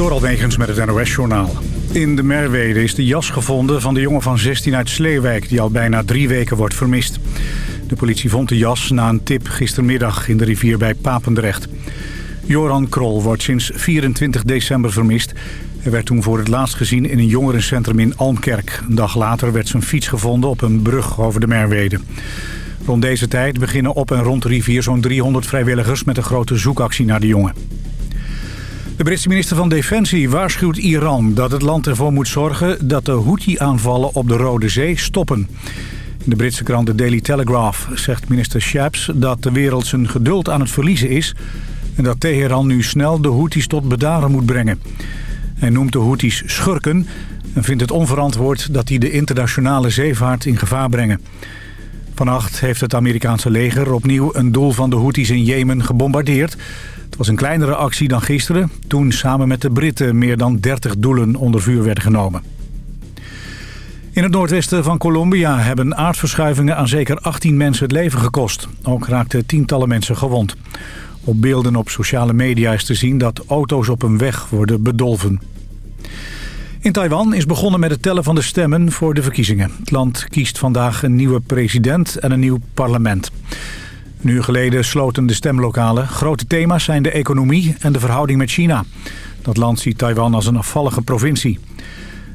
Door Almegens met het NOS-journaal. In de Merwede is de jas gevonden van de jongen van 16 uit Sleewijk... die al bijna drie weken wordt vermist. De politie vond de jas na een tip gistermiddag in de rivier bij Papendrecht. Joran Krol wordt sinds 24 december vermist. Hij werd toen voor het laatst gezien in een jongerencentrum in Almkerk. Een dag later werd zijn fiets gevonden op een brug over de Merwede. Rond deze tijd beginnen op en rond de rivier zo'n 300 vrijwilligers... met een grote zoekactie naar de jongen. De Britse minister van Defensie waarschuwt Iran dat het land ervoor moet zorgen... dat de Houthi-aanvallen op de Rode Zee stoppen. In de Britse krant The Daily Telegraph zegt minister Shapps... dat de wereld zijn geduld aan het verliezen is... en dat Teheran nu snel de Houthis tot bedaren moet brengen. Hij noemt de Houthis schurken... en vindt het onverantwoord dat die de internationale zeevaart in gevaar brengen. Vannacht heeft het Amerikaanse leger opnieuw een doel van de Houthis in Jemen gebombardeerd. Het was een kleinere actie dan gisteren, toen samen met de Britten meer dan 30 doelen onder vuur werden genomen. In het noordwesten van Colombia hebben aardverschuivingen aan zeker 18 mensen het leven gekost. Ook raakten tientallen mensen gewond. Op beelden op sociale media is te zien dat auto's op een weg worden bedolven. In Taiwan is begonnen met het tellen van de stemmen voor de verkiezingen. Het land kiest vandaag een nieuwe president en een nieuw parlement. Een uur geleden sloten de stemlokalen. Grote thema's zijn de economie en de verhouding met China. Dat land ziet Taiwan als een afvallige provincie.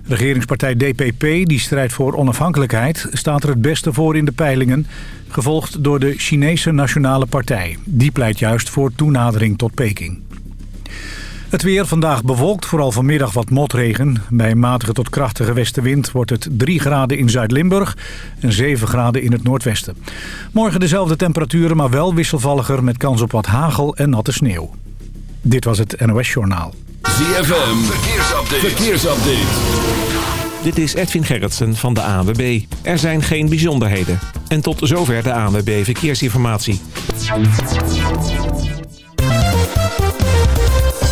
Regeringspartij DPP, die strijdt voor onafhankelijkheid, staat er het beste voor in de peilingen. Gevolgd door de Chinese Nationale Partij. Die pleit juist voor toenadering tot Peking. Het weer vandaag bewolkt, vooral vanmiddag wat motregen. Bij een matige tot krachtige westenwind wordt het 3 graden in Zuid-Limburg en 7 graden in het noordwesten. Morgen dezelfde temperaturen, maar wel wisselvalliger met kans op wat hagel en natte sneeuw. Dit was het NOS Journaal. ZFM, verkeersupdate. verkeersupdate. Dit is Edwin Gerritsen van de ANWB. Er zijn geen bijzonderheden. En tot zover de ANWB Verkeersinformatie.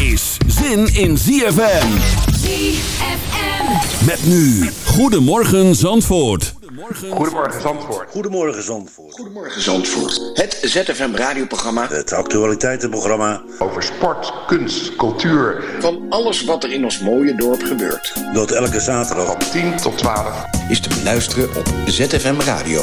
is zin in ZFM. ZFM. Met nu, Goedemorgen Zandvoort. Goedemorgen Zandvoort. Goedemorgen Zandvoort. Goedemorgen Zandvoort. Het ZFM radioprogramma. Het actualiteitenprogramma. Over sport, kunst, cultuur. Van alles wat er in ons mooie dorp gebeurt. Dat elke zaterdag Van 10 tot 12. is te beluisteren op ZFM Radio.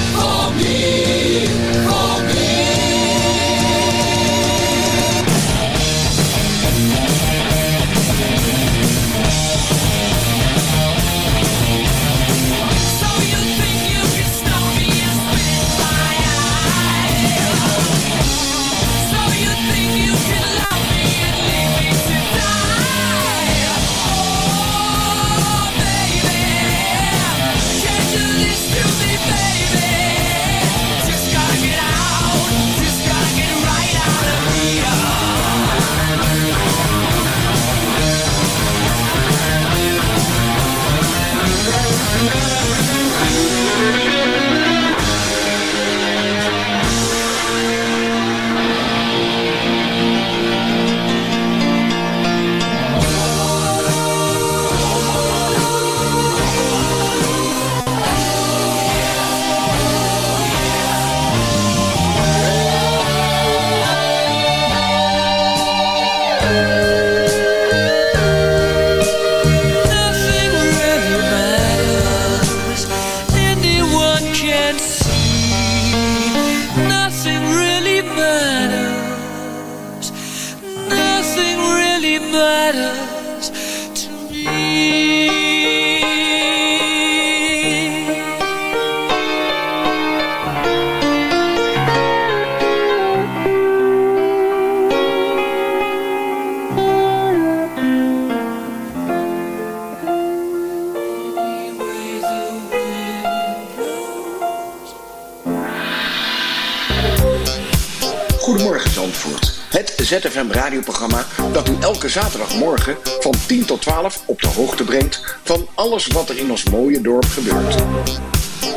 ZFM radioprogramma dat u elke zaterdagmorgen van 10 tot 12 op de hoogte brengt van alles wat er in ons mooie dorp gebeurt.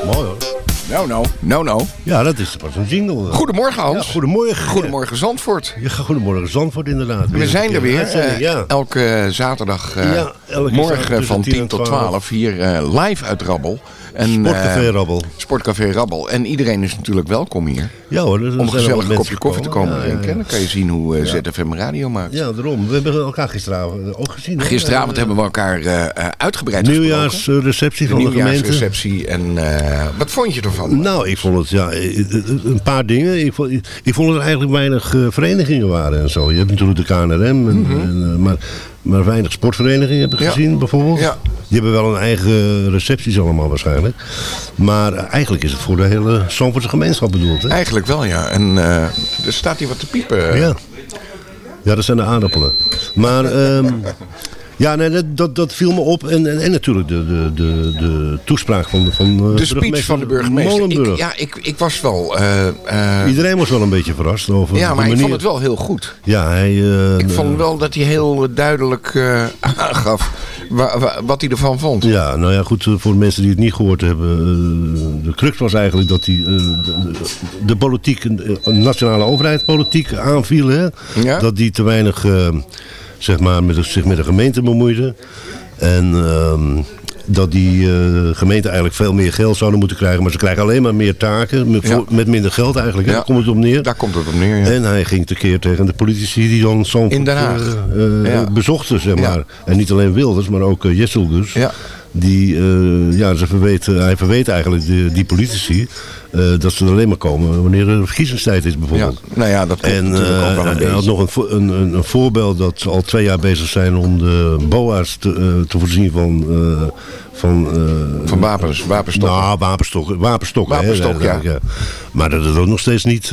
Mooi hoor. Nou, nou, nou, nou. Ja, dat is pas een jingle. Goedemorgen Ja, Hans. goedemorgen. Goedemorgen Zandvoort. Ja, goedemorgen Zandvoort inderdaad. We zijn er weer. Eh, ja. Elke zaterdag eh, Ja, zaterdag morgen van 10 10 en tot 12. 12 hier eh, live uit Rabbel. En, Sportcafé eh, Rabbel. Sportcafé Rabbel. En iedereen is natuurlijk welkom hier. Ja hoor. Om een gezellig mensen kopje koffie te komen drinken. ja. Dan kan je zien hoe eh, ZFM radio maakt. Ja, daarom. We hebben elkaar gisteravond ook gezien. hè? Gisteravond hebben we elkaar uitgebreid gesproken. Nieuwjaarsreceptie De van de gemeente. nieuwjaarsreceptie. En wat vond je ervan? Nou, ik vond het, ja, een paar dingen. Ik vond, ik vond dat er eigenlijk weinig verenigingen waren en zo. Je hebt natuurlijk de KNRM, en, en, eh, maar, maar weinig sportverenigingen heb ik. Ja. gezien bijvoorbeeld. Ja. Die hebben wel een eigen recepties allemaal waarschijnlijk. Maar eh, eigenlijk is het voor de hele Zandvoortse gemeenschap bedoeld. Hè? Eigenlijk wel, ja. En eh, er staat hier wat te piepen. Ja. ja, dat zijn de aardappelen. Maar, ehm, Ja, nee, dat, dat, dat viel me op. En, en, en natuurlijk de, de, de, de toespraak van, van eh, De speech van de burgemeester. Molenburg. Ik, ja, ik, ik was wel... eh, eh, Iedereen was wel een beetje verrast over ja, de maar ik vond het wel heel goed. Ja, hij... Ik vond wel dat hij heel duidelijk aangaf wa- wa- wat hij ervan vond. Ja, nou ja, goed, voor de mensen die het niet gehoord hebben. de crux was eigenlijk dat hij de, de politiek, een nationale overheid politiek aanviel. Hè? Ja. Dat die te weinig, zeg maar, met, zich met de gemeente bemoeide. En ehm, dat die eh, gemeenten eigenlijk veel meer geld zouden moeten krijgen. Maar ze krijgen alleen maar meer taken, met, Ja. met minder geld eigenlijk. Ja. Daar komt het op neer. Daar komt het op neer. ja. En hij ging tekeer tegen de politici die dan Zandvoort In Den Haag. eh, bezochten, zeg maar. En niet alleen Wilders, maar ook uh, Jesselgus. Ja. Die, ja, ze verweet, hij verweet eigenlijk die politici eh, dat ze er alleen maar komen wanneer er verkiezingstijd is Ja, bijvoorbeeld. nou ja, dat En ook eh, wel een had nog een, een, een, voorbeeld dat ze al twee jaar bezig zijn om de BOA's te, eh, te voorzien van... van, Van wapens, wapenstokken. nou, wapenstokken. Wapenstokken, hè, Wapenstok, ja. ja. Maar dat het ook nog steeds niet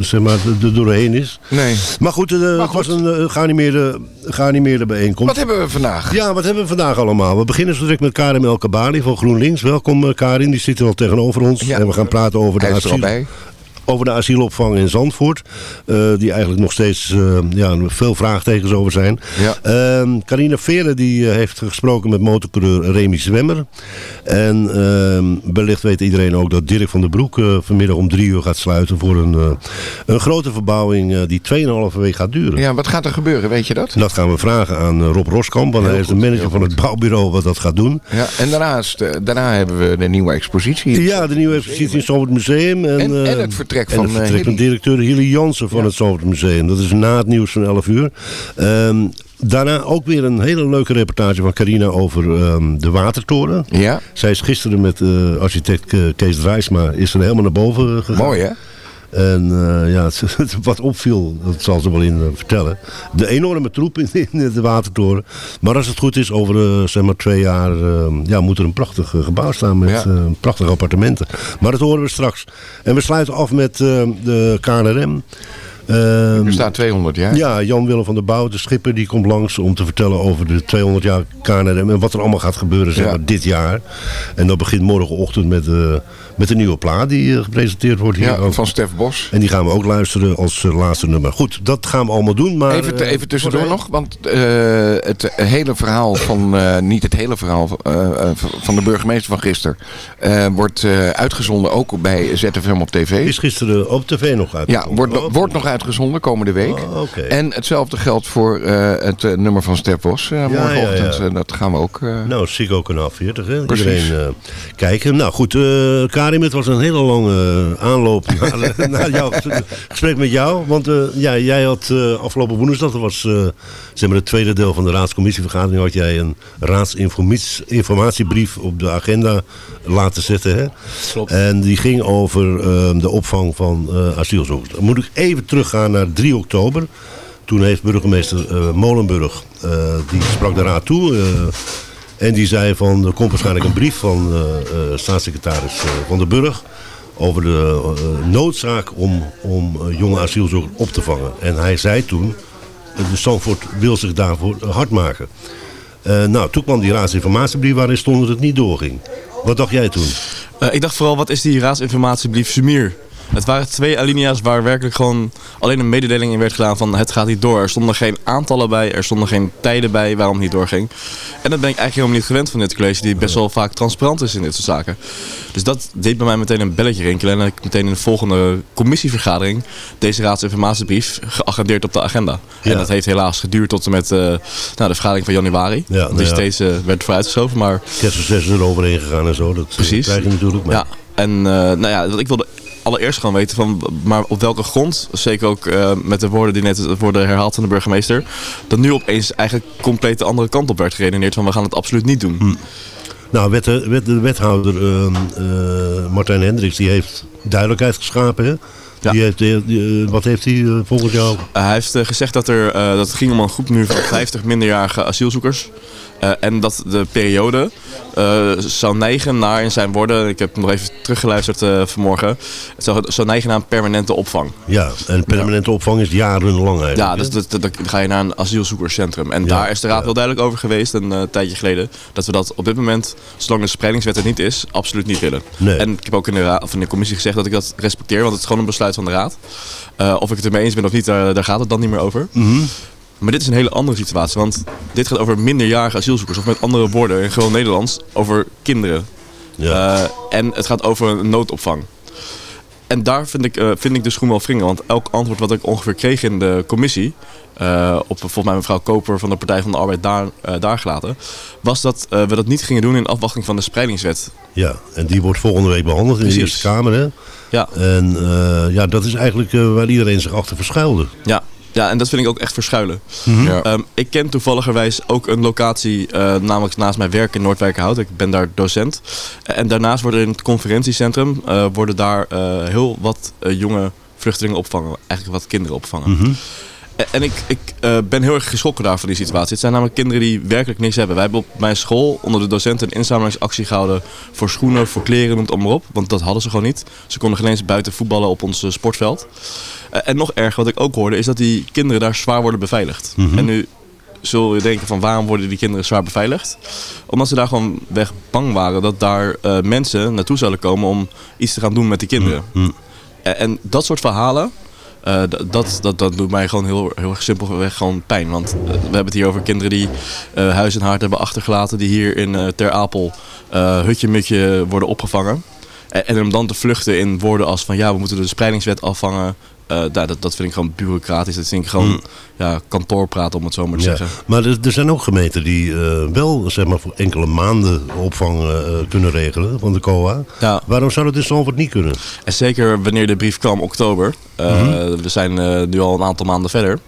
zeg maar, er- doorheen is. Nee. Maar goed, het was een geanimeerde, geanimeerde bijeenkomst. Wat hebben we vandaag? Ja, wat hebben we vandaag allemaal? We beginnen zo direct met Karim El Kabali van GroenLinks. Welkom Karim, die zit er al tegenover ons. Ja. En we gaan praten over de, asiel, bij. Over de asielopvang in Zandvoort. eh, die eigenlijk nog steeds eh, ja, veel vraagtekens over zijn. Ja. Ehm, Carina Veren die, eh, heeft gesproken met motorcoureur Remy Zwemmer. En ehm, wellicht weet iedereen ook dat Dirk van der Broek vanmiddag om drie uur gaat sluiten voor een, een grote verbouwing die 2,5 week gaat duren. Ja, wat gaat er gebeuren, weet je dat? Dat gaan we vragen aan Rob Roskamp, want Heel hij is de manager van het bouwbureau wat dat gaat doen. Ja, en daarnaast, daarna hebben we de nieuwe expositie. Ja, de nieuwe expositie in het Zandvoort Museum. En, En- en het vertrek en van, directeur Hilly Jansen van het Zandvoort Museum. Dat is na het nieuws van 11 uur. Ehm, daarna ook weer een hele leuke reportage van Carina over ehm, de Watertoren. Ja, Zij is gisteren met eh, architect eh, Kees Drijsma is er helemaal naar boven eh, gegaan. mooi hè? En eh, ja, het, wat opviel, dat zal ze wel in eh, vertellen. De enorme troep in, in de watertoren. Maar als het goed is, over eh, zeg maar twee jaar ja, moet er een prachtig gebouw staan met Ja. prachtige appartementen. Maar dat horen we straks. En we sluiten af met de KNRM. Ehm, Er staat 200 jaar. ja, Jan-Willem van der Bouw, de schipper, die komt langs om te vertellen over de 200 jaar KNRM en wat er allemaal gaat gebeuren zeg Ja. maar, dit jaar. En dat begint morgenochtend met, eh, met een nieuwe plaat die eh, gepresenteerd wordt hier. Ja, ook. van Stef Bos. En die gaan we ook luisteren als eh, laatste nummer. Goed, dat gaan we allemaal doen. Maar, Even, eh, even tussendoor nog, want het hele verhaal van, niet het hele verhaal van de burgemeester van gisteren, wordt uitgezonden ook bij ZFM op tv. Is gisteren op tv nog uit? Ja, wordt, nog- wordt nog uitgezonden komende week. Oh, oké. En hetzelfde geldt voor het nummer van Stef Bos morgenochtend. ja, ja. Dat gaan we ook... Nou, Sigo kanaal 40, hè? Precies. Iedereen eh, kijken. Nou goed, eh, Karim, het was een hele lange eh, aanloop naar, naar jouw gesprek met jou. Want eh, ja, jij had eh, afgelopen woensdag, dat was zeg maar het tweede deel van de raadscommissievergadering, had jij een raadsinformatiebrief op de agenda laten zetten. Hè? Klopt. En die ging over eh, de opvang van asielzoekers. Dan moet ik even teruggaan naar 3 oktober. Toen heeft burgemeester Molenburg, die sprak de raad toe. En die zei van, er komt waarschijnlijk een brief van eh, eh, staatssecretaris eh, Van der Burg... over de noodzaak om, om jonge asielzoekers op te vangen. En hij zei toen, de Zandvoort wil zich daarvoor hard maken. Nou, toen kwam die raadsinformatiebrief waarin stond dat het niet doorging. Wat dacht jij toen? Ik dacht vooral, wat is die raadsinformatiebrief Sumier? Het waren twee alinea's waar werkelijk gewoon alleen een mededeling in werd gedaan van het gaat niet door. Er stonden geen aantallen bij, er stonden geen tijden bij waarom het niet doorging. En dat ben ik eigenlijk helemaal niet gewend van dit college, die best wel vaak transparant is in dit soort zaken. Dus dat deed bij mij meteen een belletje rinkelen en heb ik meteen in de volgende commissievergadering deze raadsinformatiebrief geagendeerd op de agenda. Ja. En dat heeft helaas geduurd tot en met eh, nou, de vergadering van januari. Ja, die nou ja. steeds eh, werd vooruitgeschoven, maar... Kerstreces is er overheen gegaan en zo. Dat eh, Precies. krijg je natuurlijk. Maar Ja, en eh, nou ja, ik wilde allereerst gewoon weten van, maar op welke grond, zeker ook eh, met de woorden die net worden herhaald van de burgemeester, dat nu opeens eigenlijk compleet de andere kant op werd geredeneerd van we gaan het absoluut niet doen. Nou, wet, wet, de wethouder ehm, eh, Martijn Hendricks die heeft duidelijkheid geschapen. Hè? Ja. Die heeft, die- eh, wat heeft hij eh, volgens jou? Hij heeft gezegd dat, er, dat het ging om een groep nu van 50 minderjarige asielzoekers. Eh, en dat de periode eh, zou neigen naar, in zijn woorden, ik heb nog even teruggeluisterd eh, vanmorgen, het zou, zou neigen naar een permanente opvang. Ja, en permanente opvang is jarenlang eigenlijk. Ja, dus dat, dat- dan ga je naar een asielzoekerscentrum. En daar is de raad heel duidelijk over geweest, een tijdje geleden, dat we dat op dit moment, zolang de spreidingswet er niet is, absoluut niet willen. Nee. En ik heb ook in de, raad, of in de commissie gezegd dat ik dat respecteer, want het is gewoon een besluit van de raad. Of ik het ermee eens ben of niet, daar, daar gaat het dan niet meer over. Mhm. Maar dit is een hele andere situatie, want dit gaat over minderjarige asielzoekers. Of met andere woorden, in gewoon Nederlands, over kinderen. Ja. Eh, en het gaat over een noodopvang. En daar vind ik, eh, vind ik de schoen wel wringen. Want elk antwoord wat ik ongeveer kreeg in de commissie... eh, op volgens mij mevrouw Koper van de Partij van de Arbeid daar, daar gelaten... was dat we dat niet gingen doen in afwachting van de spreidingswet. Ja, en die wordt volgende week behandeld in de. Eerste Kamer. Hè? Ja. En ja, dat is eigenlijk waar iedereen zich achter verschuilde. Ja. Ja, en dat vind ik ook echt verschuilen. Ja. Ehm, ik ken toevalligerwijs ook een locatie, eh, namelijk naast mijn werk in Noordwijkerhout. Ik ben daar docent. En daarnaast worden in het conferentiecentrum eh, worden daar eh, heel wat jonge vluchtelingen opvangen. Eigenlijk wat kinderen opvangen. Mhm. En ik, ik eh, ben heel erg geschrokken daar van die situatie. Het zijn namelijk kinderen die werkelijk niks hebben. Wij hebben op mijn school onder de docenten een inzamelingsactie gehouden voor schoenen, voor kleren, noem het allemaal op. Want dat hadden ze gewoon niet. Ze konden geen eens buiten voetballen op ons eh, sportveld. Eh, en nog erger, wat ik ook hoorde, is dat die kinderen daar zwaar worden beveiligd. Mhm. En nu zul je denken van waarom worden die kinderen zwaar beveiligd? Omdat ze daar gewoon weg bang waren dat daar eh, mensen naartoe zouden komen om iets te gaan doen met die kinderen. Mhm. En dat soort verhalen, eh, dat, dat, dat doet mij gewoon heel, heel simpelweg gewoon pijn. Want eh, we hebben het hier over kinderen die eh, huis en haard hebben achtergelaten. Die hier in Ter Apel hutje-mutje worden opgevangen. En, en om dan te vluchten in woorden als van ja, we moeten de spreidingswet afvangen. Nou, dat, dat vind ik gewoon bureaucratisch. Dat vind ik gewoon Hmm. ja, kantoorpraat om het zo maar te Ja. zeggen. Maar er, er zijn ook gemeenten die eh, wel zeg maar, voor enkele maanden opvang eh, kunnen regelen van de COA. Ja. Waarom zou dat in Zandvoort niet kunnen? En zeker wanneer de brief kwam oktober. Mhm. We zijn nu al een aantal maanden verder.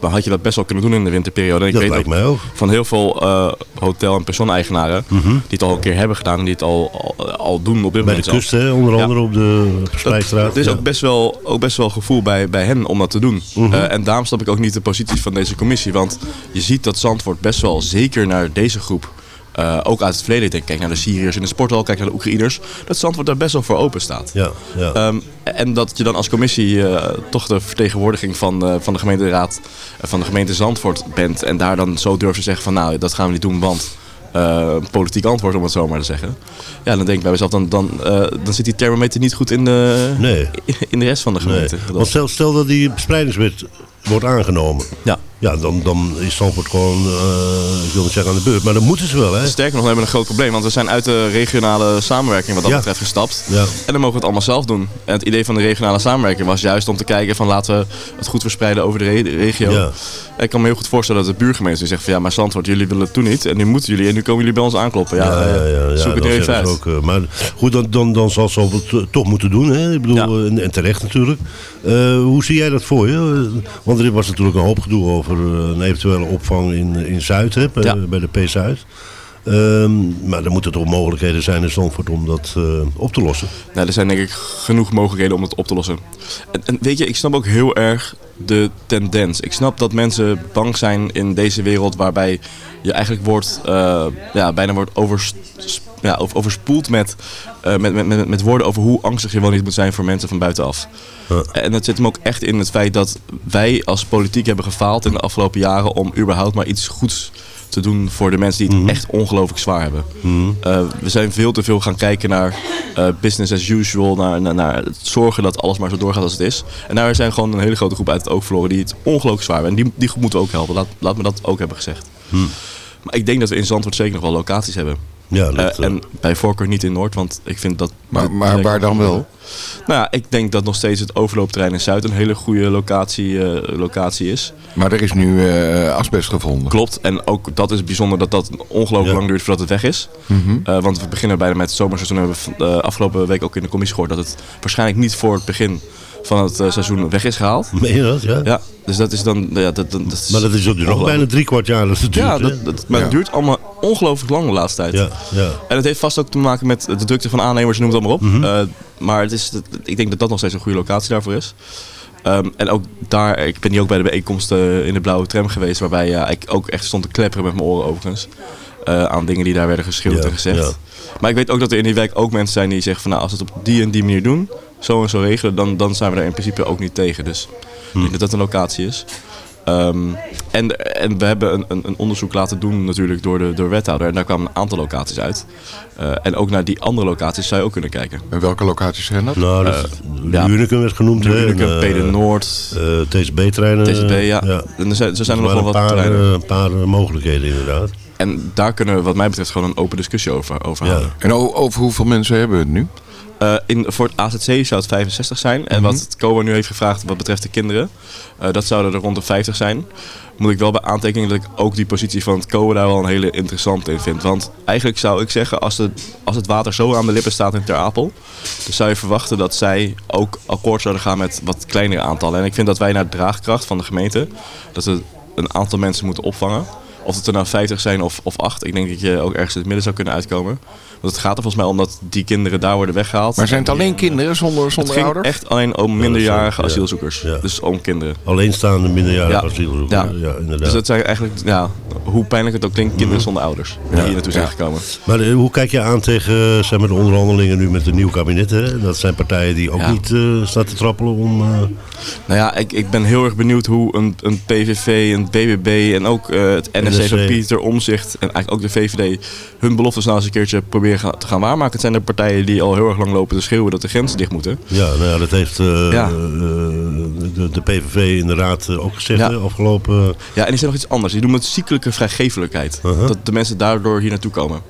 Dan had je dat best wel kunnen doen in de winterperiode. En ik Dat weet lijkt ook mij ook. van heel veel eh, hotel- en pensioeneigenaren Mhm. die het al een keer hebben gedaan en die het al, al, al doen op dit Bij de moment. kust, hè, onder Ja. andere op de Spijstraat. Er is Ja. ook best, wel, ook best wel gevoel bij, bij hen om dat te doen. Mhm. Eh, en daarom snap ik ook niet de positie van deze commissie. Want je ziet dat Zandvoort best wel zeker naar deze groep, eh, ook uit het verleden, ik denk, kijk naar de Syriërs in de sporthal, kijk naar de Oekraïners, dat Zandvoort daar best wel voor open staat. Ja, ja. Ehm, en dat je dan als commissie eh, toch de vertegenwoordiging van, eh, van de gemeenteraad, van de gemeente Zandvoort bent. En daar dan zo durft te zeggen van nou, dat gaan we niet doen, want politiek antwoord om het zo maar te zeggen. Ja, dan denk ik bij mezelf, dan, dan, dan zit die thermometer niet goed in de, Nee. in de rest van de Nee. gemeente. Want stel, stel dat die bespreidingswet wordt aangenomen. Ja. Ja, dan, dan is Zandvoort gewoon, eh, ik wil niet zeggen aan de beurt, maar dan moeten ze wel, hè? Sterker nog, we hebben een groot probleem, want we zijn uit de regionale samenwerking wat dat Ja. betreft gestapt. Ja. En dan mogen we het allemaal zelf doen. En het idee van de regionale samenwerking was juist om te kijken van laten we het goed verspreiden over de, re- de regio. Ja. En ik kan me heel goed voorstellen dat de buurgemeente zegt van ja, maar Zandvoort, jullie willen het toen niet. En nu moeten jullie en nu komen jullie bij ons aankloppen. Ja, Ja, ja, eh, zoek het even uit. ook, eh, maar goed, dan, dan, dan zal Zandvoort het toch moeten doen, hè? Ik bedoel, Ja. eh, en, en terecht natuurlijk. Eh, hoe zie jij dat voor je? Eh, Want er was natuurlijk een hoop gedoe over eh, een eventuele opvang in, in Zuid, hè? Bij, Ja. bij de P-Zuid. Ehm, maar er moeten toch mogelijkheden zijn in Zandvoort om dat eh, op te lossen. Nou, er zijn denk ik genoeg mogelijkheden om het op te lossen. En, en weet je, ik snap ook heel erg de tendens. Ik snap dat mensen bang zijn in deze wereld waarbij je eigenlijk wordt, eh, ja, bijna wordt ja, over- overspoeld met, eh, met, met, met, met woorden over hoe angstig je wel niet moet zijn voor mensen van buitenaf. En dat zit hem ook echt in het feit dat wij als politiek hebben gefaald in de afgelopen jaren om überhaupt maar iets goeds te doen voor de mensen die het echt ongelooflijk zwaar hebben. Eh, we zijn veel te veel gaan kijken naar eh, business as usual, naar, naar, naar het zorgen dat alles maar zo doorgaat als het is. En daar zijn gewoon een hele grote groep uit het oog verloren die het ongelooflijk zwaar hebben. En die, die moeten we ook helpen. Laat, laat me dat ook hebben gezegd. Maar ik denk dat we in Zandvoort zeker nog wel locaties hebben. Ja, Eh, dat, eh, en bij voorkeur niet in Noord, want ik vind dat... Maar, maar waar dan wel? Nou ja, ik denk dat nog steeds het overloopterrein in Zuid een hele goede locatie, eh, locatie is. Maar er is nu asbest gevonden. Klopt, en ook dat is bijzonder dat dat ongelooflijk Ja. lang duurt voordat het weg is. Mhm. Want we beginnen bijna met het zomerseizoen. Hebben we eh, afgelopen week ook in de commissie gehoord dat het waarschijnlijk niet voor het begin van het eh, seizoen weg is gehaald. Meen je dat, ja? Ja, dus dat is dan... Ja, dat, dat, is Maar dat is ook nog bijna drie kwart jaar dat het duurt, Ja, dat, dat, maar het duurt allemaal ongelooflijk lang de laatste tijd. Ja, ja. En het heeft vast ook te maken met de drukte van aannemers, noem het allemaal op. Mhm. Eh, maar het is, ik denk dat dat nog steeds een goede locatie daarvoor is. Ehm, en ook daar, ik ben hier ook bij de bijeenkomst eh, in de blauwe tram geweest, waarbij ja, ik ook echt stond te klepperen met mijn oren overigens. Eh, aan dingen die daar werden Ja, en gezegd. ja. Maar ik weet ook dat er in die wijk ook mensen zijn die zeggen van nou, als we het op die en die manier doen, zo en zo regelen, dan, dan zijn we daar in principe ook niet tegen. Dus ik denk dat dat een locatie is. Ehm, en, en we hebben een, een, een onderzoek laten doen natuurlijk door de door wethouder. En daar kwamen een aantal locaties uit. Eh, en ook naar die andere locaties zou je ook kunnen kijken. En welke locaties zijn dat? Nou, dat, Eh, ja. Werd genoemd. hè, Unicum, en, eh, Pede Noord, eh, TCB-treinen. TCB, eh, ja. En er zijn, er zijn er nog wel wat een paar, terreinen. eh, een paar mogelijkheden inderdaad. En daar kunnen we wat mij betreft gewoon een open discussie over, over houden. En over hoeveel mensen hebben we het nu? Eh, in, voor het AZC zou het 65 zijn. En Mhm. wat het COA nu heeft gevraagd wat betreft de kinderen, eh, dat zouden er rond de 50 zijn. Moet ik wel bij aantekening dat ik ook die positie van het COA daar wel een hele interessante in vind. Want eigenlijk zou ik zeggen, als, de, als het water zo aan de lippen staat in Ter Apel, dan zou je verwachten dat zij ook akkoord zouden gaan met wat kleinere aantallen. En ik vind dat wij naar de draagkracht van de gemeente, dat we een aantal mensen moeten opvangen. Of het er nou 50 zijn of, of 8. Ik denk dat je ook ergens in het midden zou kunnen uitkomen. Want het gaat er volgens mij om dat die kinderen daar worden weggehaald. Maar zijn het alleen kinderen zonder, Het zonder ging ouders? echt alleen om minderjarige ja. asielzoekers. Ja. Dus om kinderen. Alleenstaande minderjarige Ja. asielzoekers. Ja. Ja. inderdaad. Dus dat zijn eigenlijk, ja, hoe pijnlijk het ook klinkt, kinderen zonder ouders. Die hier naartoe zijn Ja. gekomen. Maar eh, hoe kijk je aan tegen eh, zeg maar, de onderhandelingen nu met het nieuw kabinet? Hè? Dat zijn partijen die ook Ja. niet eh, staan te trappelen om... eh, Nou ja, ik, ik ben heel erg benieuwd hoe een, een PVV, een BBB en ook eh, het NSC van. Pieter Omzicht en eigenlijk ook de VVD hun beloftes nou eens een keertje proberen te gaan waarmaken. Het zijn de partijen die al heel erg lang lopen te schreeuwen dat de grenzen dicht moeten. ja, nou ja, dat heeft eh, Ja. eh, de, de PVV in de raad eh, ook gezegd Ja. afgelopen... Ja, en die zijn nog iets anders. Die doen het ziekelijke vrijgevelijkheid. Uh-huh. Dat de mensen daardoor hier naartoe komen.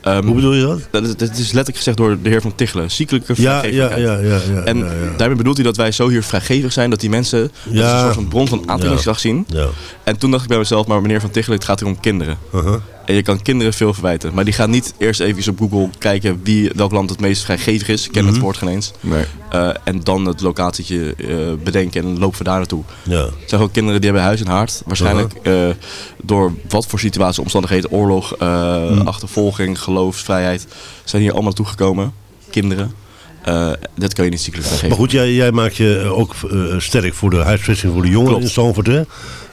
Ehm, Hoe bedoel je dat? dat, is- dat is letterlijk gezegd door de heer Van Tichelen. Ziekelijke Ja, ja, vrijgevelijkheid. ja, ja, ja, En ja, ja. daarmee bedoelt hij dat wij zo hier vrijgevig zijn dat die mensen dat een soort van bron van aantrekkingskracht zien. Ja. En toen dacht ik bij mezelf, maar meneer Van Tichelen, het gaat hier om kinderen. Uh-huh. En je kan kinderen veel verwijten. Maar die gaan niet eerst even op Google kijken wie, welk land het meest vrijgevig is. Ik ken Mhm. het woord geen eens. Nee. Eh, en dan het locatietje eh, bedenken en lopen we daar naartoe. Ja. Het zijn ook kinderen die hebben huis en haard. Waarschijnlijk eh, door wat voor situatie, omstandigheden, oorlog, Mhm. achtervolging, geloofsvrijheid. Zijn hier allemaal toegekomen. Kinderen. Eh, dat kan je niet ziekelijk Maar vrijgeven. goed, jij, jij maakt je ook sterk voor de huisvesting voor de jongeren Klopt. in. Hè?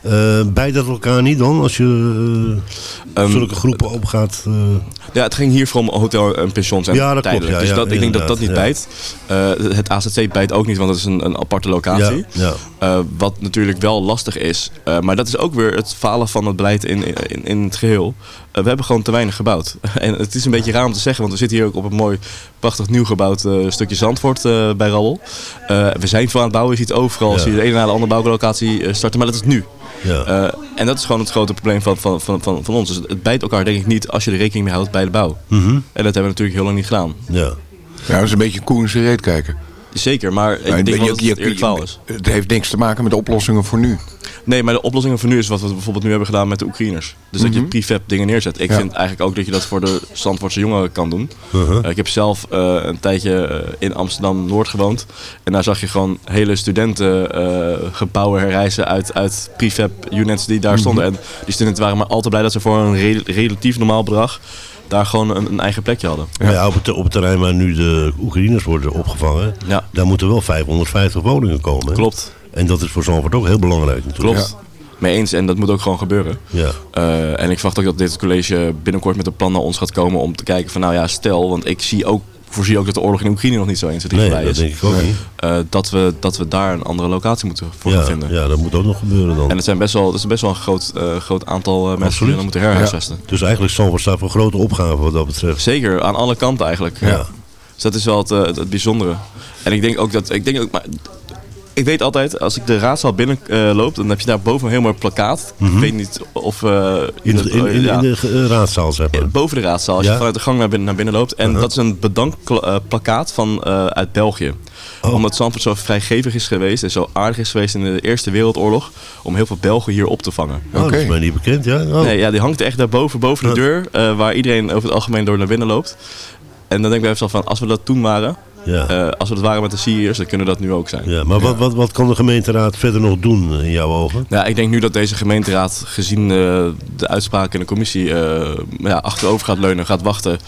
Eh bijt dat elkaar niet dan, als je Ehm, zulke groepen opgaat? eh Ja, het ging hier vooral om hotel en pensions en Ja, dat klopt, tijdelijk. ja, dus ja, dat, ik denk dat dat niet bijt. Het AZC bijt ook niet, want het is een, een aparte locatie. Eh, wat natuurlijk wel lastig is. Eh, maar dat is ook weer het falen van het beleid in, in, in het geheel. Eh, we hebben gewoon te weinig gebouwd. en het is een beetje raar om te zeggen, want we zitten hier ook op een mooi, prachtig nieuw gebouwd eh, stukje Zandvoort eh, bij Rabbel. Eh, we zijn veel aan het bouwen. Je ziet overal, Ja. zie je de ene na de andere bouwlocatie starten. Maar dat is nu. ja. Eh, en dat is gewoon het grote probleem van, van, van, van, van ons. Dus het bijt elkaar denk ik niet als je er rekening mee houdt bij de bouw. Mhm. En dat hebben we natuurlijk heel lang niet gedaan. ja. Ja, dat is een beetje koen in zijn reet kijken. Zeker, maar ik Maar denk je- dat je- het je- verhaal is. Het heeft niks te maken met oplossingen voor nu. Nee, maar de oplossingen voor nu is wat we bijvoorbeeld nu hebben gedaan met de Oekraïners. Dus dat je prefab dingen neerzet. Ik Ja. vind eigenlijk ook dat je dat voor de Zandvoortse jongeren kan doen. Uh-huh. Eh, ik heb zelf eh, een tijdje eh, in Amsterdam-Noord gewoond. En daar zag je gewoon hele studentengebouwen herrijzen uit, uit prefab units die daar stonden. En die studenten waren maar al te blij dat ze voor een re- relatief normaal bedrag daar gewoon een, een eigen plekje hadden. Ja. ja, op, het, op het terrein waar nu de Oekraïners worden opgevangen, Ja, daar moeten wel 550 woningen komen. hè? klopt. En dat is voor Zandvoort ook heel belangrijk natuurlijk. Klopt. Mee eens en dat moet ook gewoon gebeuren. Ja. Eh, en ik verwacht ook dat dit college binnenkort met een plan naar ons gaat komen om te kijken van nou ja, stel, want ik zie ook, voorzie ook dat de oorlog in Oekraïne nog niet zo eens Nee, voorbij dat is. denk ik ook niet. Eh, dat, we, dat we daar een andere locatie moeten voor Ja, gaan vinden. ja, dat moet ook nog gebeuren dan. En het, zijn best wel, het is best wel een groot, eh, groot aantal eh, mensen die we dan moeten herhuisvesten. Dus eigenlijk Zandvoort staat voor grote opgaven wat dat betreft. Zeker, aan alle kanten eigenlijk. Ja. Dus dat is wel het, het, het bijzondere. En ik denk ook dat, ik denk ook, maar ik weet altijd, als ik de raadzaal binnenloop, dan heb je daar boven een heel mooi plakkaat. Ik weet niet of... eh, Mhm. In, de- in, in, ja. in de eh, raadzaal, zeg maar. Boven de raadzaal, als Ja? je vanuit de gang naar binnen, naar binnen loopt. En Uh-huh. dat is een bedankplakkaat van, eh, uit België. Oh. Omdat Zandvoort zo vrijgevig is geweest en zo aardig is geweest in de Eerste Wereldoorlog. Om heel veel Belgen hier op te vangen. Oh, dat is mij niet bekend, ja? Oh. Nee, ja, die hangt echt daarboven, boven de deur. eh, waar iedereen over het algemeen door naar binnen loopt. En dan denk ik bij mezelf van, als we dat toen waren, ja. eh, als we dat waren met de Syriërs, dan kunnen we dat nu ook zijn. ja. Maar wat, wat, wat kan de gemeenteraad verder nog doen in jouw ogen? Ja, ik denk nu dat deze gemeenteraad, gezien eh, de uitspraak in de commissie, eh, ja, achterover gaat leunen, gaat wachten.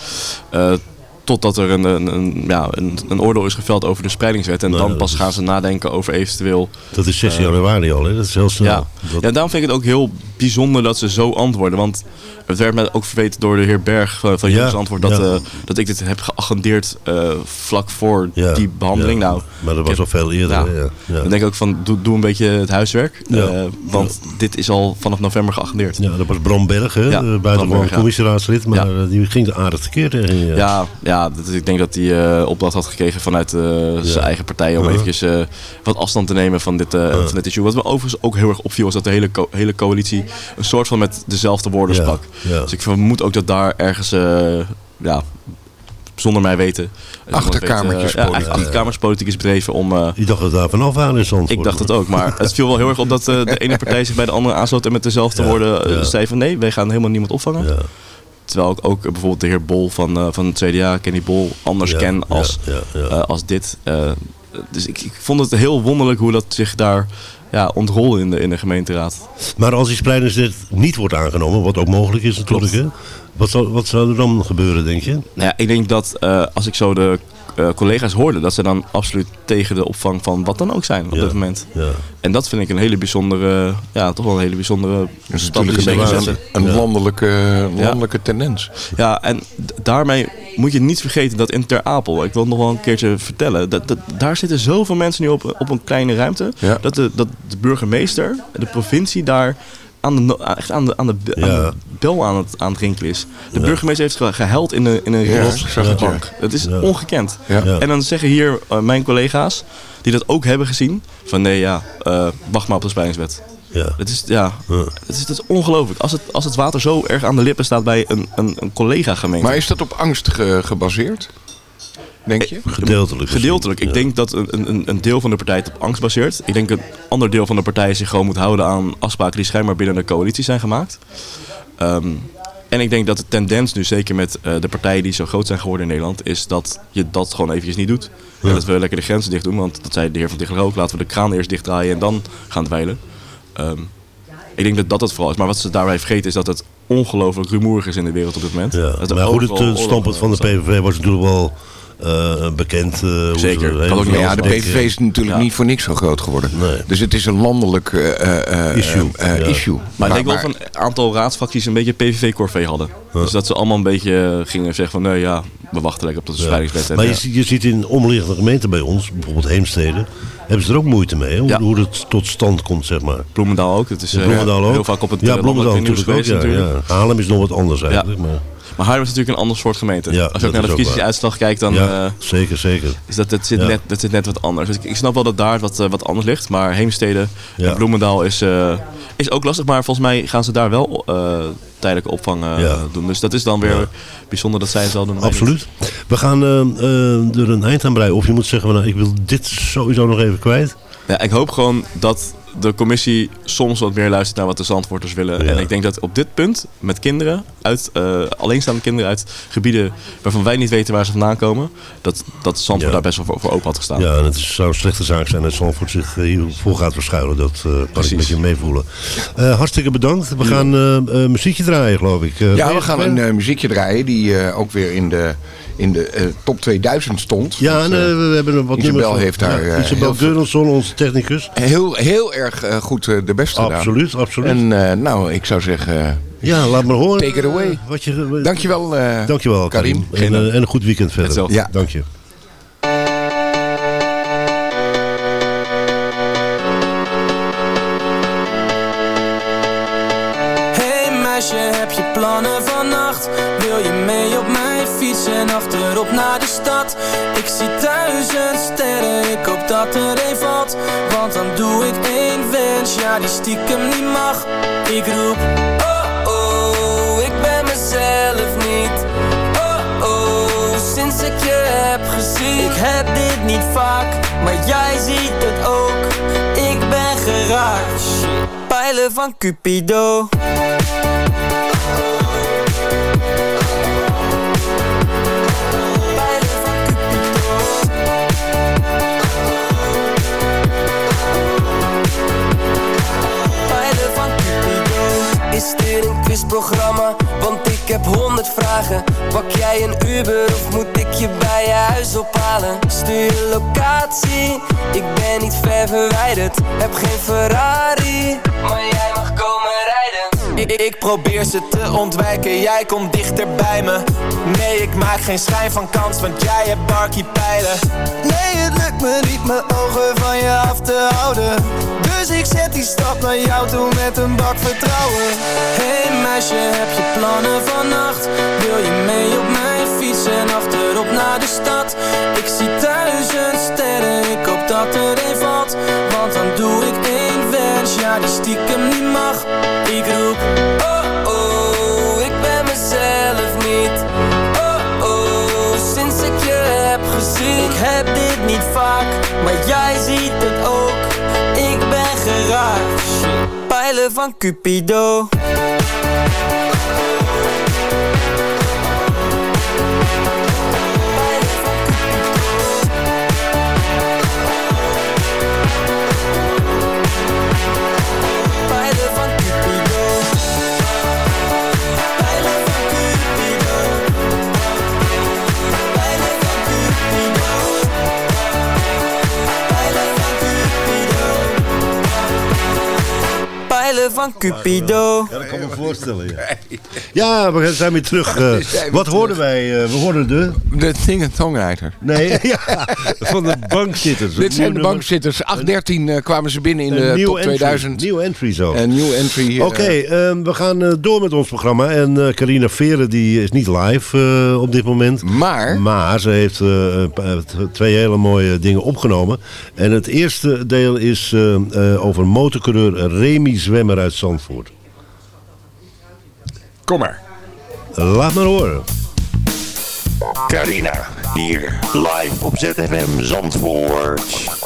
Eh, Totdat er een, een, een, ja, een, een oordeel is geveld over de spreidingswet. En Nou, dan pas is- gaan ze nadenken over eventueel... Dat is 16 eh, januari al, hè? Dat is heel snel. Ja. Dat- ja, daarom vind ik het ook heel bijzonder dat ze zo antwoorden. Want het werd mij ook verweten door de heer Berg van, van Ja, Jongens Antwoord... Dat, ja. eh, dat ik dit heb geagendeerd eh, vlak voor Ja, die behandeling. Nou, Maar dat was al veel eerder. Dan denk ik ook van, doe, doe een beetje het huiswerk. Eh, want dit is al vanaf november geagendeerd. Ja, dat was Bram Berg, hè? Buitengewoon commissieraadslid. Maar eh, die ging de aardig tekeer tegen je. Ja, ja dat, ik denk dat hij eh, opdracht had gekregen vanuit eh, zijn eigen partij om Uh-huh. eventjes eh, wat afstand te nemen van dit, van dit issue. Wat me overigens ook heel erg opviel was dat de hele, co- hele coalitie een soort van met dezelfde woorden Ja, sprak. ja. Dus ik vermoed ook dat daar ergens, ja, zonder mij weten... Achterkamertjespolitiek. ja, achterkamerspolitiek is bedreven om... eh, Ik dacht dat daar vanaf aan Zandvoort. ik dacht het ook, maar het viel wel heel erg op dat de ene partij zich bij de andere aansloot en met dezelfde Ja, woorden ja. zei van nee, wij gaan helemaal niemand opvangen. Terwijl ik ook bijvoorbeeld de heer Bol van, eh, van het CDA, Kenny Bol, anders Ja, ken als, ja, eh, als dit. Eh, dus ik, ik vond het heel wonderlijk hoe dat zich daar ja, ontrolde in de, in de gemeenteraad. Maar als die spreidingswet niet wordt aangenomen, wat ook mogelijk is natuurlijk, hè? Wat, zou, wat zou er dan gebeuren, denk je? Nou ja, ik denk dat als ik zo de eh, collega's hoorde, dat ze dan absoluut tegen de opvang van wat dan ook zijn op Ja, dit moment. ja. En dat vind ik een hele bijzondere, ja, toch wel een hele bijzondere Dat is natuurlijk een, zetten. een, een Ja. landelijke, landelijke tendens. Ja, en daarmee moet je niet vergeten dat in Ter Apel, ik wil het nog wel een keertje vertellen, dat, dat, daar zitten zoveel mensen nu op, op een kleine ruimte, Ja. dat, de, dat de burgemeester, de provincie daar aan de, echt aan de, aan de, be- aan Ja. de bel aan het, aan het rinkelen is. De burgemeester heeft ge- gehuild in, een in een Ja, bank. Het is Ja. ongekend. Ja. Ja. En dan zeggen hier eh, mijn collega's, die dat ook hebben gezien, van nee ja, eh, wacht maar op de spreidingswet. Ja. Het is, ja, Ja. het is, het is ongelooflijk. Als het, als het water zo erg aan de lippen staat bij een, een, een collega-gemeente. Maar is dat op angst ge- gebaseerd? Denk je? Gedeeltelijk. Gedeeltelijk. Ik Ja. denk dat een, een, een deel van de partij het op angst baseert. Ik denk dat een ander deel van de partij zich gewoon moet houden aan afspraken die schijnbaar binnen de coalitie zijn gemaakt. Ehm, en ik denk dat de tendens nu, zeker met eh, de partijen die zo groot zijn geworden in Nederland, is dat je dat gewoon eventjes niet doet. En dat we lekker de grenzen dicht doen, want dat zei de heer Van Tichelen ook. Laten we de kraan eerst dichtdraaien en dan gaan dweilen. Ehm, ik denk dat dat het vooral is. Maar wat ze daarbij vergeten is dat het ongelooflijk rumoerig is in de wereld op dit moment. Ja. Dat Maar goed, het eh, standpunt van de PVV was natuurlijk wel eh, bekend. eh, hoe ze Zeker. er Kan ook ja, de. PVV is natuurlijk Ja. niet voor niks zo groot geworden. Nee. Dus het is een landelijk eh, eh, Issue, eh, ja. issue. Maar, ik denk wel van een aantal raadsfracties een beetje PVV-corvée hadden. Dus dat ze allemaal een beetje eh, gingen zeggen van nee ja, we wachten lekker op de spreidingswet. Maar je, je ziet in omliggende gemeenten bij ons, bijvoorbeeld Heemstede, hebben ze er ook moeite mee. Hoe, Ja. hoe het tot stand komt, zeg maar. Bloemendaal ook. Het is eh, Bloemendaal ook. heel vaak op het ja, eh, Bloemendaal natuurlijk ook. geweest Ja, natuurlijk. ja. Haarlem is nog wat anders eigenlijk. Maar, Maar Haarlem is natuurlijk een ander soort gemeente. Ja, Als je ook naar de verkiezingsuitslag kijkt, dan ja, eh, zeker, zeker. is dat, dat, zit Ja. net, dat zit net wat anders. Dus ik, ik snap wel dat daar wat, eh, wat anders ligt. Maar Heemstede en Bloemendaal is, eh, is ook lastig. Maar volgens mij gaan ze daar wel tijdelijke opvang doen. Dus dat is dan weer bijzonder dat zij het wel doen. Absoluut. We gaan er een eind aan breien. Of je moet zeggen, nou, ik wil dit sowieso nog even kwijt. Ja, ik hoop gewoon dat de commissie soms wat meer luistert naar wat de Zandvoorters willen. Ja. En ik denk dat op dit punt, met kinderen, uit, eh, alleenstaande kinderen uit gebieden waarvan wij niet weten waar ze vandaan komen, dat, dat Zandvoort Ja. daar best wel voor, voor open had gestaan. Ja, en het is- zou een slechte zaak zijn dat Zandvoort zich eh, hiervoor gaat verschuilen. Dat eh, kan ik met je meevoelen. Eh, hartstikke bedankt. We gaan muziekje draaien, geloof ik. Ja, we gaan een muziekje draaien die eh, ook weer in de, in de eh, top 2000 stond. Ja, Want, en we hebben wat Isabel nummers heeft daar, Ja, eh, Isabel Geurensson, onze technicus. heel, heel erg eh, goed eh, de beste gedaan. Absoluut, absoluut. En eh, nou, ik zou zeggen, ja, laat maar horen. take it away. Wat je, dankjewel, eh Dankjewel, Karim. Karim. En, en een goed weekend verder. Hetzelfde. Ja. Dank je. Hey meisje, heb je plannen vannacht? En achterop naar de stad? Ik zie duizend sterren, ik hoop dat er een valt. Want dan doe ik één wens, ja die stiekem niet mag. Ik roep, oh oh, ik ben mezelf niet. Oh oh, sinds ik je heb gezien. Ik heb dit niet vaak, maar jij ziet het ook. Ik ben geraakt, pijlen van Cupido Quizprogramma? Want ik heb honderd vragen. Pak jij een Uber of moet ik je bij je huis ophalen? Stuur je locatie, ik ben niet ver verwijderd. Heb geen Ferrari, maar jij mag komen rijden. Ik, ik probeer ze te ontwijken, jij komt dichter bij me. Nee, ik maak geen schijn van kans, want jij hebt barkie pijlen Nee, het lukt me niet mijn ogen van je af te houden Dus ik zet die stap naar jou toe met een bak vertrouwen. Hey meisje, heb je plannen vannacht? Wil je mee op mijn fiets en achterop naar de stad? Ik zie duizend sterren, ik hoop dat er een valt. Want dan doe ik één wens, ja die stiekem niet mag. Ik roep, oh oh, ik ben mezelf niet. Oh oh, sinds ik je heb gezien Ik heb dit niet vaak, maar jij ziet het shit. Pijlen van Cupido Pijlen van Cupido Ja, dat kan ik me voorstellen. Ja, ja we zijn weer terug. eh, wat hoorden wij? Eh, we hoorden de... De singer-songwriter. Nee, ja, van de bankzitters. Dit zijn de bankzitters. 8-13 eh, kwamen ze binnen in de Een nieuw top entry. 2000. Nieuw entry zo. Een nieuw entry. Oké, ehm, we gaan door met ons programma. En eh, Carina Veren die is niet live eh, op dit moment. Maar? Maar ze heeft eh, twee hele mooie dingen opgenomen. En het eerste deel is eh, eh, over motorcoureur Remy Zwemmer uit Zandvoort. Kom maar. Laat maar horen. Carina, hier live op ZFM Zandvoort.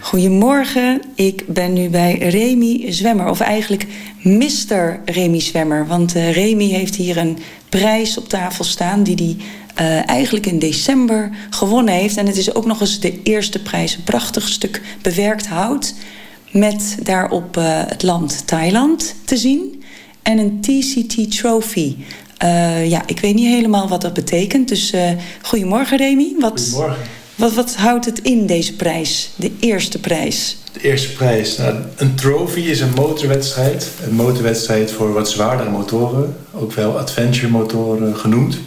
Goedemorgen, ik ben nu bij Remy Zwemmer, of eigenlijk Mr. Remy Zwemmer. Want eh, Remy heeft hier een prijs op tafel staan die hij eh, eigenlijk in december gewonnen heeft. En het is ook nog eens de eerste prijs, een prachtig stuk bewerkt hout met daarop eh, het land Thailand te zien en een TCT Trophy. Eh, ja, ik weet niet helemaal wat dat betekent. Dus goedemorgen Remy. Wat, Goedemorgen. Wat, wat houdt het in, deze prijs? De eerste prijs? De eerste prijs. Nou, een trophy is een motorwedstrijd. Een motorwedstrijd voor wat zwaardere motoren. Ook wel adventure motoren genoemd.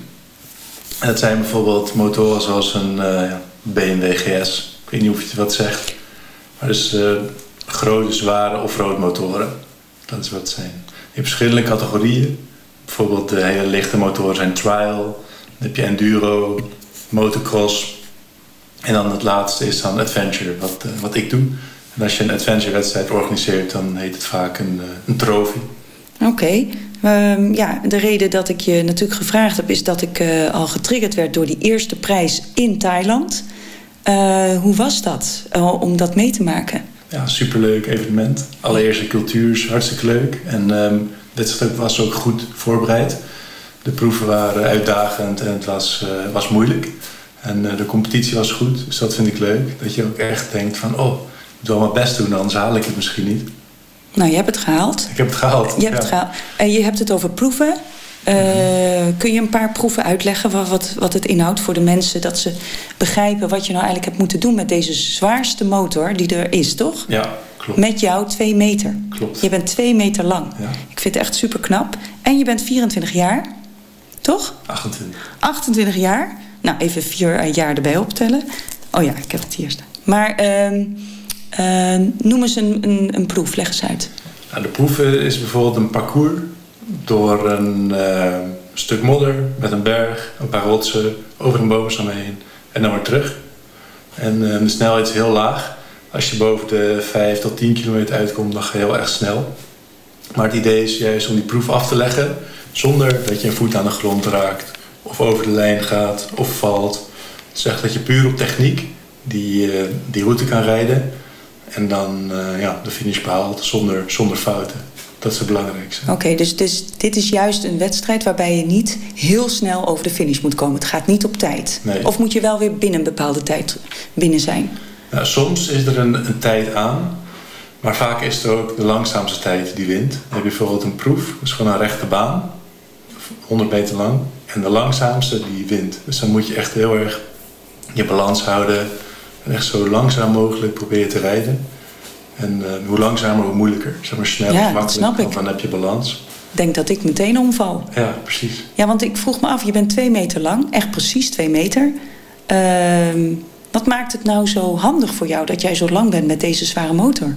Dat zijn bijvoorbeeld motoren zoals een eh, ja, BMW GS. Ik weet niet of je het wat zegt. Maar dus eh, grote, zware offroad motoren. Dat is wat het zijn. Je hebt verschillende categorieën. Bijvoorbeeld de hele lichte motoren zijn trial. Dan heb je enduro, motocross. En dan het laatste is dan adventure, wat, eh, wat ik doe. En als je een adventure wedstrijd organiseert, dan heet het vaak een, eh, een trofee. Oké. Ehm, ja, de reden dat ik je natuurlijk gevraagd heb... is dat ik eh, al getriggerd werd door die eerste prijs in Thailand. Eh, hoe was dat eh, om dat mee te maken? Ja, superleuk evenement. Allereerst de cultuur is hartstikke leuk. En ehm de wedstrijd was ook goed voorbereid. De proeven waren uitdagend en het was, was moeilijk. En de competitie was goed, dus dat vind ik leuk. Dat je ook echt denkt van, oh, ik moet wel mijn best doen, anders haal ik het misschien niet. Nou, je hebt het gehaald. Ik heb het gehaald. Je hebt het gehaald. En je hebt het over proeven. Eh, kun je een paar proeven uitleggen wat, wat, wat het inhoudt voor de mensen... dat ze begrijpen wat je nou eigenlijk hebt moeten doen... met deze zwaarste motor die er is, toch? Ja, klopt. Met jou twee meter. Klopt. Je bent twee meter lang. Ja. Ik vind het echt super knap. En je bent 24 jaar, toch? 28. 28 jaar. Nou, even vier jaar erbij optellen. Oh ja, ik heb het hier staan. Maar ehm, eh, noem eens een, een, een proef, leg eens uit. Nou, de proef is bijvoorbeeld een parcours door een eh, stuk modder met een berg, een paar rotsen, over een boomstam heen en dan weer terug. En eh, de snelheid is heel laag. Als je boven de 5 tot 10 kilometer uitkomt, dan ga je heel erg snel. Maar het idee is juist om die proef af te leggen zonder dat je een voet aan de grond raakt, of over de lijn gaat, of valt. Het is echt dat je puur op techniek die, die route kan rijden en dan eh, ja, de finish behaalt zonder, zonder fouten. Dat is het belangrijkste. Oké, dus, dus dit is juist een wedstrijd waarbij je niet heel snel over de finish moet komen. Het gaat niet op tijd. Nee. Of moet je wel weer binnen een bepaalde tijd binnen zijn? Nou, soms is er een, een tijd aan. Maar vaak is het ook de langzaamste tijd die wint. Dan heb je bijvoorbeeld een proef, dat is gewoon een rechte baan, 100 meter lang. En de langzaamste die wint. Dus dan moet je echt heel erg je balans houden en echt zo langzaam mogelijk proberen te rijden. En eh, hoe langzamer, hoe moeilijker. Zeg maar snel, Ja, makkelijk, want dan heb je balans. Ik denk dat ik meteen omval. Ja, precies. Ja, want ik vroeg me af, je bent twee meter lang, echt precies twee meter. Ehm, wat maakt het nou zo handig voor jou dat jij zo lang bent met deze zware motor?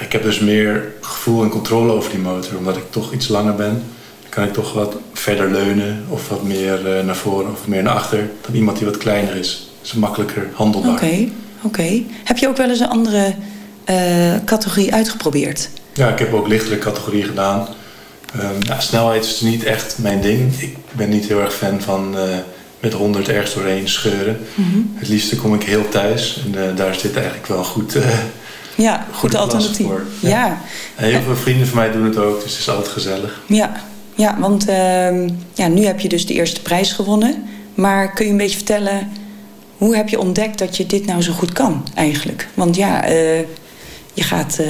Ik heb dus meer gevoel en controle over die motor. Omdat ik toch iets langer ben, kan ik toch wat verder leunen. Of wat meer eh, naar voren of meer naar achter. Dan iemand die wat kleiner is. Is makkelijker handelbaar. Oké, oké. Heb je ook wel eens een andere eh, categorie uitgeprobeerd? Ja, ik heb ook lichtere categorieën gedaan. Ehm, ja, snelheid is niet echt mijn ding. Ik ben niet heel erg fan van eh, met 100 ergens doorheen scheuren. Mhm. Het liefste kom ik heel thuis. En eh, daar zit eigenlijk wel goed, Ja, goed alternatief. voor. Ja. En heel veel vrienden van mij doen het ook, dus het is altijd gezellig. Ja, ja want ehm, ja, nu heb je dus de eerste prijs gewonnen. Maar kun je een beetje vertellen, hoe heb je ontdekt dat je dit nou zo goed kan eigenlijk? Want ja, eh, je gaat eh,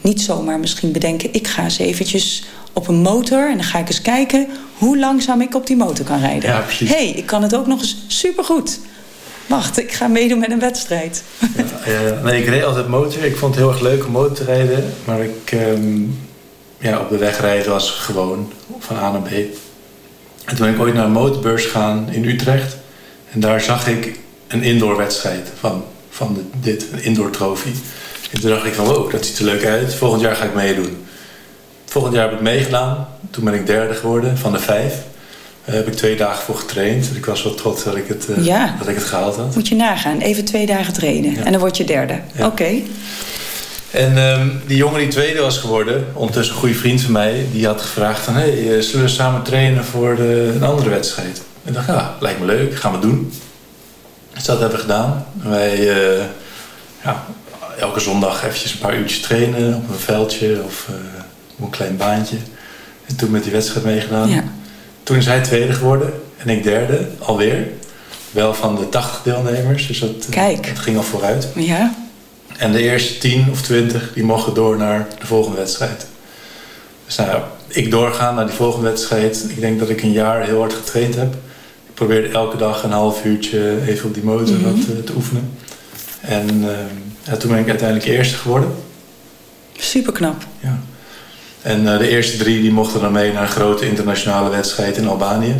niet zomaar misschien bedenken... ik ga eens eventjes op een motor en dan ga ik eens kijken... hoe langzaam ik op die motor kan rijden. Ja, precies. hey, ik kan het ook nog eens supergoed. Wacht, ik ga meedoen met een wedstrijd. Eh, nee, ik reed altijd motor. Ik vond het heel erg leuk om motor te rijden. Maar ik, ehm, ja, op de weg rijden was gewoon van A naar B. En toen ben ik ooit naar een motorbeurs gegaan in Utrecht. En daar zag ik een indoorwedstrijd van, van de- dit, een indoor trofee. En toen dacht ik van, wow, dat ziet er leuk uit. Volgend jaar ga ik meedoen. Volgend jaar heb ik meegedaan. Toen ben ik derde geworden van de vijf. Daar heb ik twee dagen voor getraind. Ik was wel trots dat ik het, eh, Ja. dat ik het gehaald had. Moet je nagaan, even twee dagen trainen. En dan word je derde. Oké. En ehm, die jongen die tweede was geworden, ondertussen een goede vriend van mij, die had gevraagd van, hey, eh, zullen we samen trainen voor de, een andere wedstrijd? En ik dacht, ja, lijkt me leuk, gaan we doen. Dus dat hebben we gedaan. Wij, eh, ja, elke zondag eventjes een paar uurtjes trainen op een veldje of eh, op een klein baantje. En toen met die wedstrijd meegedaan. Ja. Toen is hij tweede geworden en ik derde, alweer. Wel van de 80 deelnemers, dus dat, eh, Kijk. dat ging al vooruit. Ja. En de eerste 10 of 20 die mochten door naar de volgende wedstrijd. Dus nou, ik doorgaan naar die volgende wedstrijd. Ik denk dat ik een jaar heel hard getraind heb. Ik probeerde elke dag een half uurtje even op die motor Mhm. wat, eh, te oefenen. En ja, toen ben ik uiteindelijk eerste geworden. Super knap. En eh, de eerste drie die mochten dan mee naar een grote internationale wedstrijd in Albanië.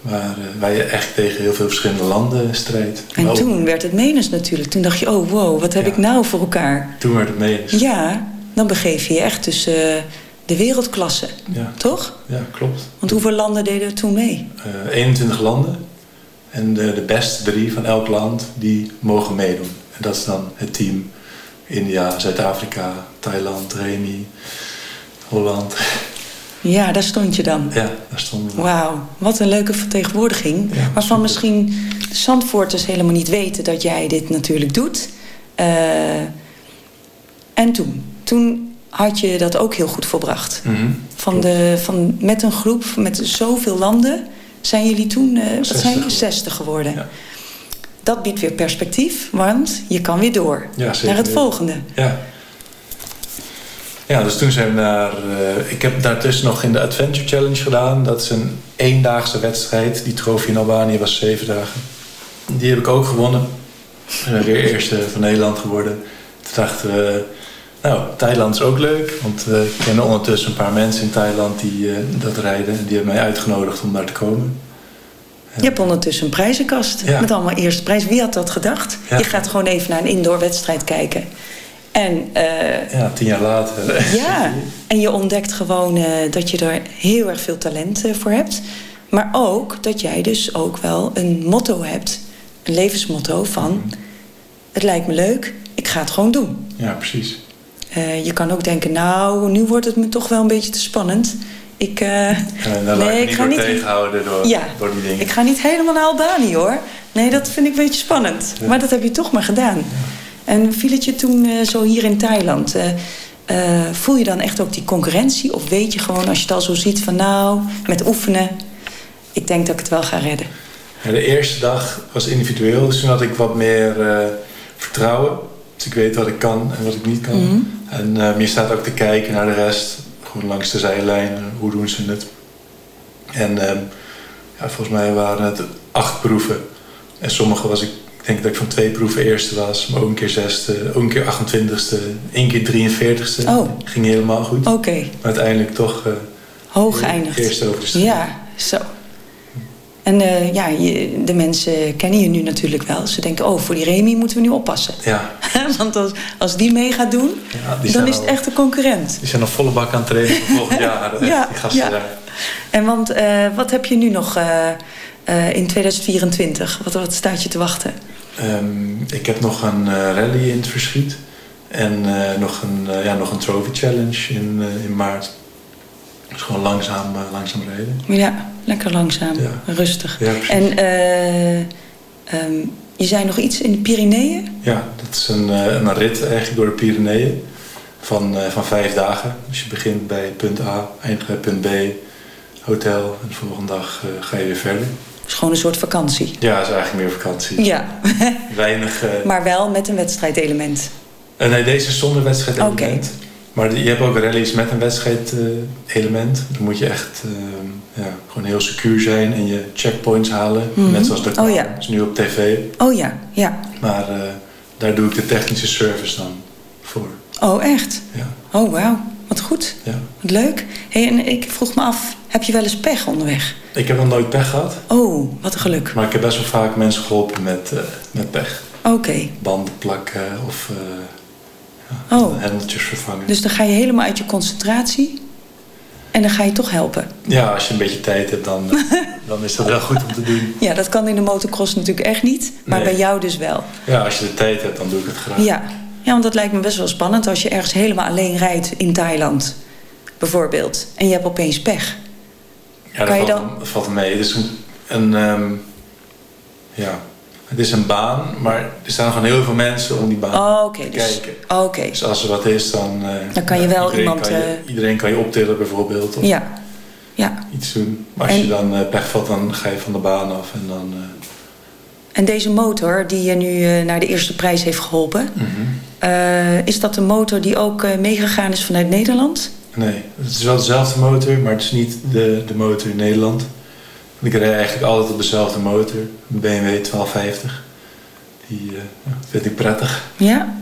Waar eh, wij echt tegen heel veel verschillende landen strijdt. En ook- toen werd het menens natuurlijk. Toen dacht je, oh wow, wat heb ik nou voor elkaar? toen werd het mee. Ja, dan begeef je je echt tussen eh, de wereldklasse. Ja. Toch? Ja, klopt. Want hoeveel landen deden er toen mee? eh, 21 landen. En de, de beste drie van elk land, die mogen meedoen. En dat is dan het team India, Zuid-Afrika, Thailand, Remi, Holland. Ja, daar stond je dan. Ja, daar stonden we. Wauw, wat een leuke vertegenwoordiging. waarvan misschien de Zandvoorters helemaal niet weten dat jij dit natuurlijk doet. Eh, en toen? Toen had je dat ook heel goed volbracht. Mhm. Van de, van, met een groep met zoveel landen zijn jullie toen, eh, wat 60 zijn je, geworden. 60 geworden. Dat biedt weer perspectief, want je kan weer door Ja, naar het volgende. Ja. Ja, dus toen zijn we naar... eh, ik heb daartussen nog in de Adventure Challenge gedaan. Dat is een eendaagse wedstrijd. Die trofee in Albanië was zeven dagen. Die heb ik ook gewonnen. Zijn weer eerste van Nederland geworden. Toen dachten we... Nou, Thailand is ook leuk. Want we kennen ondertussen een paar mensen in Thailand die eh, dat rijden. En die hebben mij uitgenodigd om daar te komen. Je hebt ondertussen een prijzenkast Ja. met allemaal eerste prijs. Wie had dat gedacht? Ja. Je gaat gewoon even naar een indoor wedstrijd kijken. En, eh, Ja, tien jaar later. ja. en je ontdekt gewoon eh, dat je er heel erg veel talent voor hebt. Maar ook dat jij dus ook wel een motto hebt. Een levensmotto van... Het lijkt me leuk, ik ga het gewoon doen. Ja, precies. Eh, je kan ook denken, nou, nu wordt het me toch wel een beetje te spannend. Ik, eh, laat ik ga niet- tegenhouden door, Ja. door die dingen. ik ga niet helemaal naar Albanië hoor. Nee, dat vind ik een beetje spannend. Maar dat heb je toch maar gedaan. En viel het je toen eh, zo hier in Thailand? voel je dan echt ook die concurrentie? Of weet je gewoon als je het al zo ziet van nou, met oefenen... ik denk dat ik het wel ga redden. De eerste dag was individueel, dus toen had ik wat meer vertrouwen. Dus ik weet wat ik kan en wat ik niet kan. Mhm. En ehm, je staat ook te kijken naar de rest. Gewoon langs de zijlijn. Hoe doen ze het? En ehm, ja, volgens mij waren het acht proeven. En sommige was ik... Ik denk dat ik van twee proeven eerste was. Maar ook een keer zesde. Ook een keer 28ste. één keer 43ste. Oh. Ging helemaal goed. Oké, Maar uiteindelijk toch... eh, hoog geëindigd. Eerst over de streep. Ja, zo. En eh, ja, je, de mensen kennen je nu natuurlijk wel. Ze denken, oh, voor die Remy moeten we nu oppassen. Ja, Want als, als die mee gaat doen, ja dan is het echt een concurrent. die zijn nog volle bak aan het trainen voor volgend jaar. Ja, die gasten ja. daar. En want, eh, wat heb je nu nog eh, in 2024? Wat, wat staat je te wachten? Ehm, ik heb nog een rally in het verschiet. En nog, een, ja, nog een trophy challenge in, in maart. Dus gewoon langzaam, langzaam rijden. Ja, lekker langzaam, Ja. rustig. Ja, en eh, ehm, je zei nog iets in de Pyreneeën? Ja, dat is een, eh, een rit eigenlijk door de Pyreneeën. Van, eh, van vijf dagen. Dus je begint bij punt A, eindigt bij punt B, hotel. En de volgende dag ga je weer verder. Het is gewoon een soort vakantie. Ja, dat is eigenlijk meer vakantie. Ja, Weinig... maar wel met een wedstrijdelement. Eh, nee, deze is zonder wedstrijdelement. Maar je hebt ook rallies met een wedstrijdelement. Dan moet je echt eh, ja, gewoon heel secuur zijn en je checkpoints halen. Mhm. Net zoals dat Oh ja. is nu op tv. Oh ja, ja. Maar eh, daar doe ik de technische service dan voor. Oh, echt? Ja. Oh, wauw. Wat goed. Ja. Wat leuk. Hey, en ik vroeg me af, heb je wel eens pech onderweg? Ik heb nog nooit pech gehad. Oh, wat een geluk. Maar ik heb best wel vaak mensen geholpen met, eh, met pech. Oké. Banden plakken of eh Oh, hendeltjes vervangen. dus dan ga je helemaal uit je concentratie en dan ga je toch helpen. Ja, als je een beetje tijd hebt, dan, dan is dat wel goed om te doen. Ja, dat kan in de motocross natuurlijk echt niet, maar Nee. bij jou dus wel. Ja, als je de tijd hebt, dan doe ik het graag. Ja. ja, want dat lijkt me best wel spannend als je ergens helemaal alleen rijdt in Thailand, bijvoorbeeld. En je hebt opeens pech. Ja, dat je valt, dan- valt mee. Het is een, een ehm, ja, het is een baan, maar er staan gewoon heel veel mensen om die baan Oh, te dus, kijken. Oké. Dus als er wat is, dan, eh, Dan kan je wel iedereen iemand, Kan je, eh, iedereen kan je optillen bijvoorbeeld. Of Ja. Ja. iets doen. Maar als En- je dan eh, pech valt, dan ga je van de baan af. En dan, En deze motor die je nu naar de eerste prijs heeft geholpen, Mhm. is dat de motor die ook meegegaan is vanuit Nederland? Nee, het is wel dezelfde motor, maar het is niet de, de motor in Nederland. Ik rijd eigenlijk altijd op dezelfde motor, een BMW 1250. Die eh, vind ik prettig. Ja.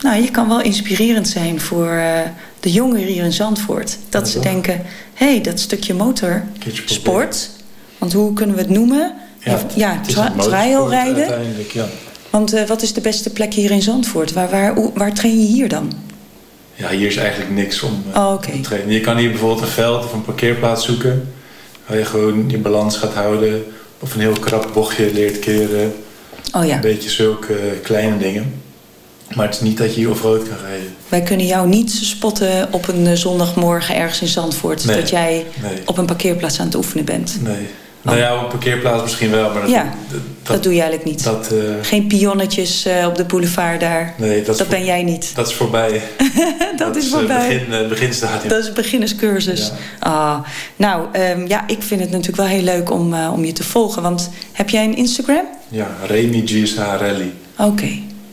Nou, je kan wel inspirerend zijn voor eh, de jongeren hier in Zandvoort. Dat ze denken, hé, hey, dat stukje motor, sport. Want hoe kunnen we het noemen? Ja, ja tra-. Uiteindelijk, ja. Want eh, wat is de beste plek hier in Zandvoort? Waar, waar, waar train je hier dan? Ja, hier is eigenlijk niks om Oh, oké. te trainen. Je kan hier bijvoorbeeld een veld of een parkeerplaats zoeken. Waar je gewoon je balans gaat houden. Of een heel krap bochtje leert keren. Oh ja. Een beetje zulke eh, kleine dingen. Maar het is niet dat je hier off-road kan rijden. Wij kunnen jou niet spotten op een eh, zondagmorgen ergens in Zandvoort. Nee, Dat jij nee. op een parkeerplaats aan het oefenen bent. Nee. Nou ja, op een parkeerplaats misschien wel. Maar dat. Ja, Dat, doe je eigenlijk niet. dat, eh, Geen pionnetjes eh, op de boulevard daar. nee, dat, voor- ben jij niet. dat is voorbij. dat, is eh, voorbij. begin, beginstadium. Dat is beginnerscursus. Ah, nou, ehm, ja, ik vind het natuurlijk wel heel leuk om, om je te volgen. Want heb jij een Instagram? Ja, Remy GSH Rally. Oké.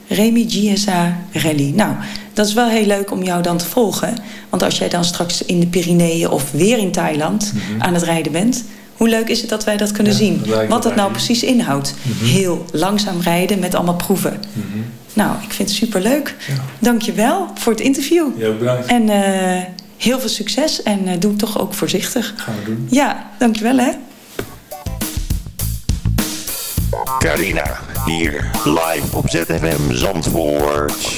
Remy GSA Rally. Nou, dat is wel heel leuk om jou dan te volgen. Want als jij dan straks in de Pyreneeën of weer in Thailand aan het rijden bent... hoe leuk is het dat wij dat kunnen. Ja, zien? dat Wat dat nou precies inhoudt. Mhm. Heel langzaam rijden met allemaal proeven. Mhm. Nou, ik vind het superleuk. Dank je wel voor het interview. Ja, bedankt. En eh, heel veel succes en eh, doe het toch ook voorzichtig. Gaan we doen. Ja, dankjewel hè. Carina, hier live op ZFM Zandvoort.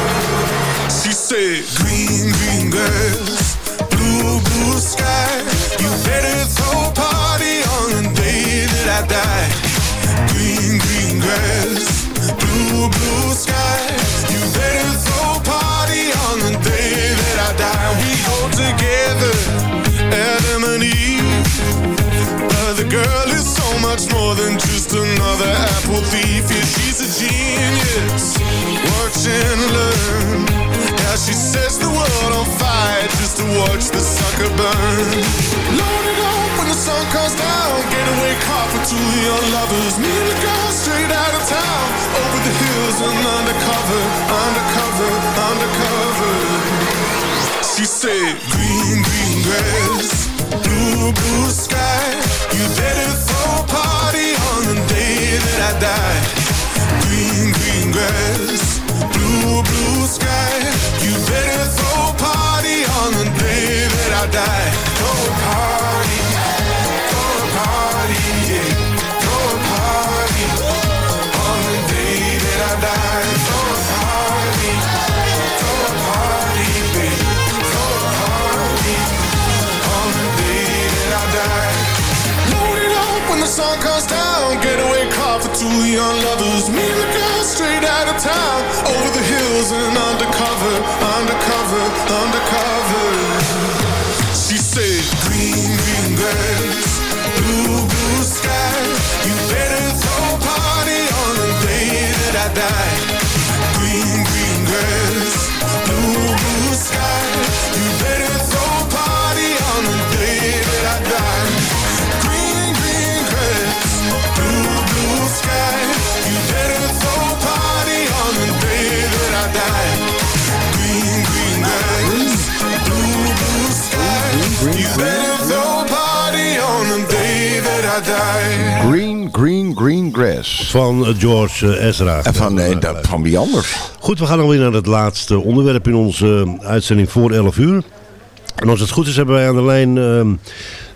say Green, green grass, Blue, blue sky You better throw party on the day that I die. Green, green grass, Blue, blue sky You better throw party on the day that I die. We go together Adam and Eve. But the girl is so much more than just another apple thief. Yeah, she's a genius. Watch and learn to watch the sucker burn. Load it up when the sun comes down. Getaway car for two young lovers. Me and the girl straight out of town. Over the hills and undercover, undercover, undercover. She said, green, green grass, blue, blue sky. You better throw a party on the day that I die. Green, green grass, blue, blue sky. You better throw a party on the day that I die. Throw a party, throw a party, yeah. Throw a party on the day that I die. Throw a party, throw a party, baby. Throw a party on the day that I die. Load it up when the sun comes down. Getaway car for two young lovers. Me and straight out of town. Over the hills and undercover, undercover. Van eh, George eh, Ezra. En van, eh, dat, van wie anders? Goed, we gaan alweer naar het laatste onderwerp in onze eh, uitzending voor 11 uur. En als het goed is hebben wij aan de lijn ehm,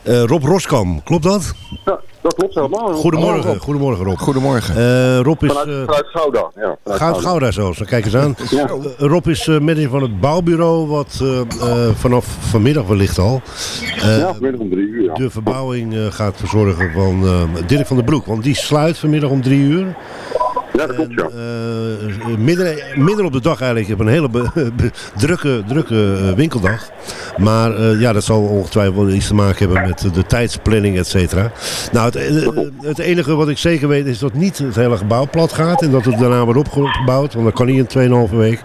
eh, Rob Roskam. Klopt dat? Ja, dat klopt helemaal. Goedemorgen, Rob. goedemorgen Rob. Goedemorgen. Eh, Rob is... Vanuit, eh, vanuit Gouda. Ja, vanuit Gouda zelfs, dan kijk eens aan. Ja. Eh, Rob is eh, manager van het bouwbureau, wat eh, eh, vanaf vanmiddag wellicht al ja, vanmiddag om drie uur. Ja. de verbouwing eh, gaat verzorgen van eh, Dirk van der Broek. Want die sluit vanmiddag om drie uur. Ja, dat klopt, ja. Eh, midden, midden op de dag eigenlijk. Ik heb een hele be- be- drukke, drukke eh, winkeldag. Maar eh, ja, dat zal ongetwijfeld iets te maken hebben met de tijdsplanning, et cetera. Nou, het, eh, het enige wat ik zeker weet is dat niet het hele gebouw plat gaat. En dat het daarna wordt opgebouwd. Want dat kan niet in 2,5 week.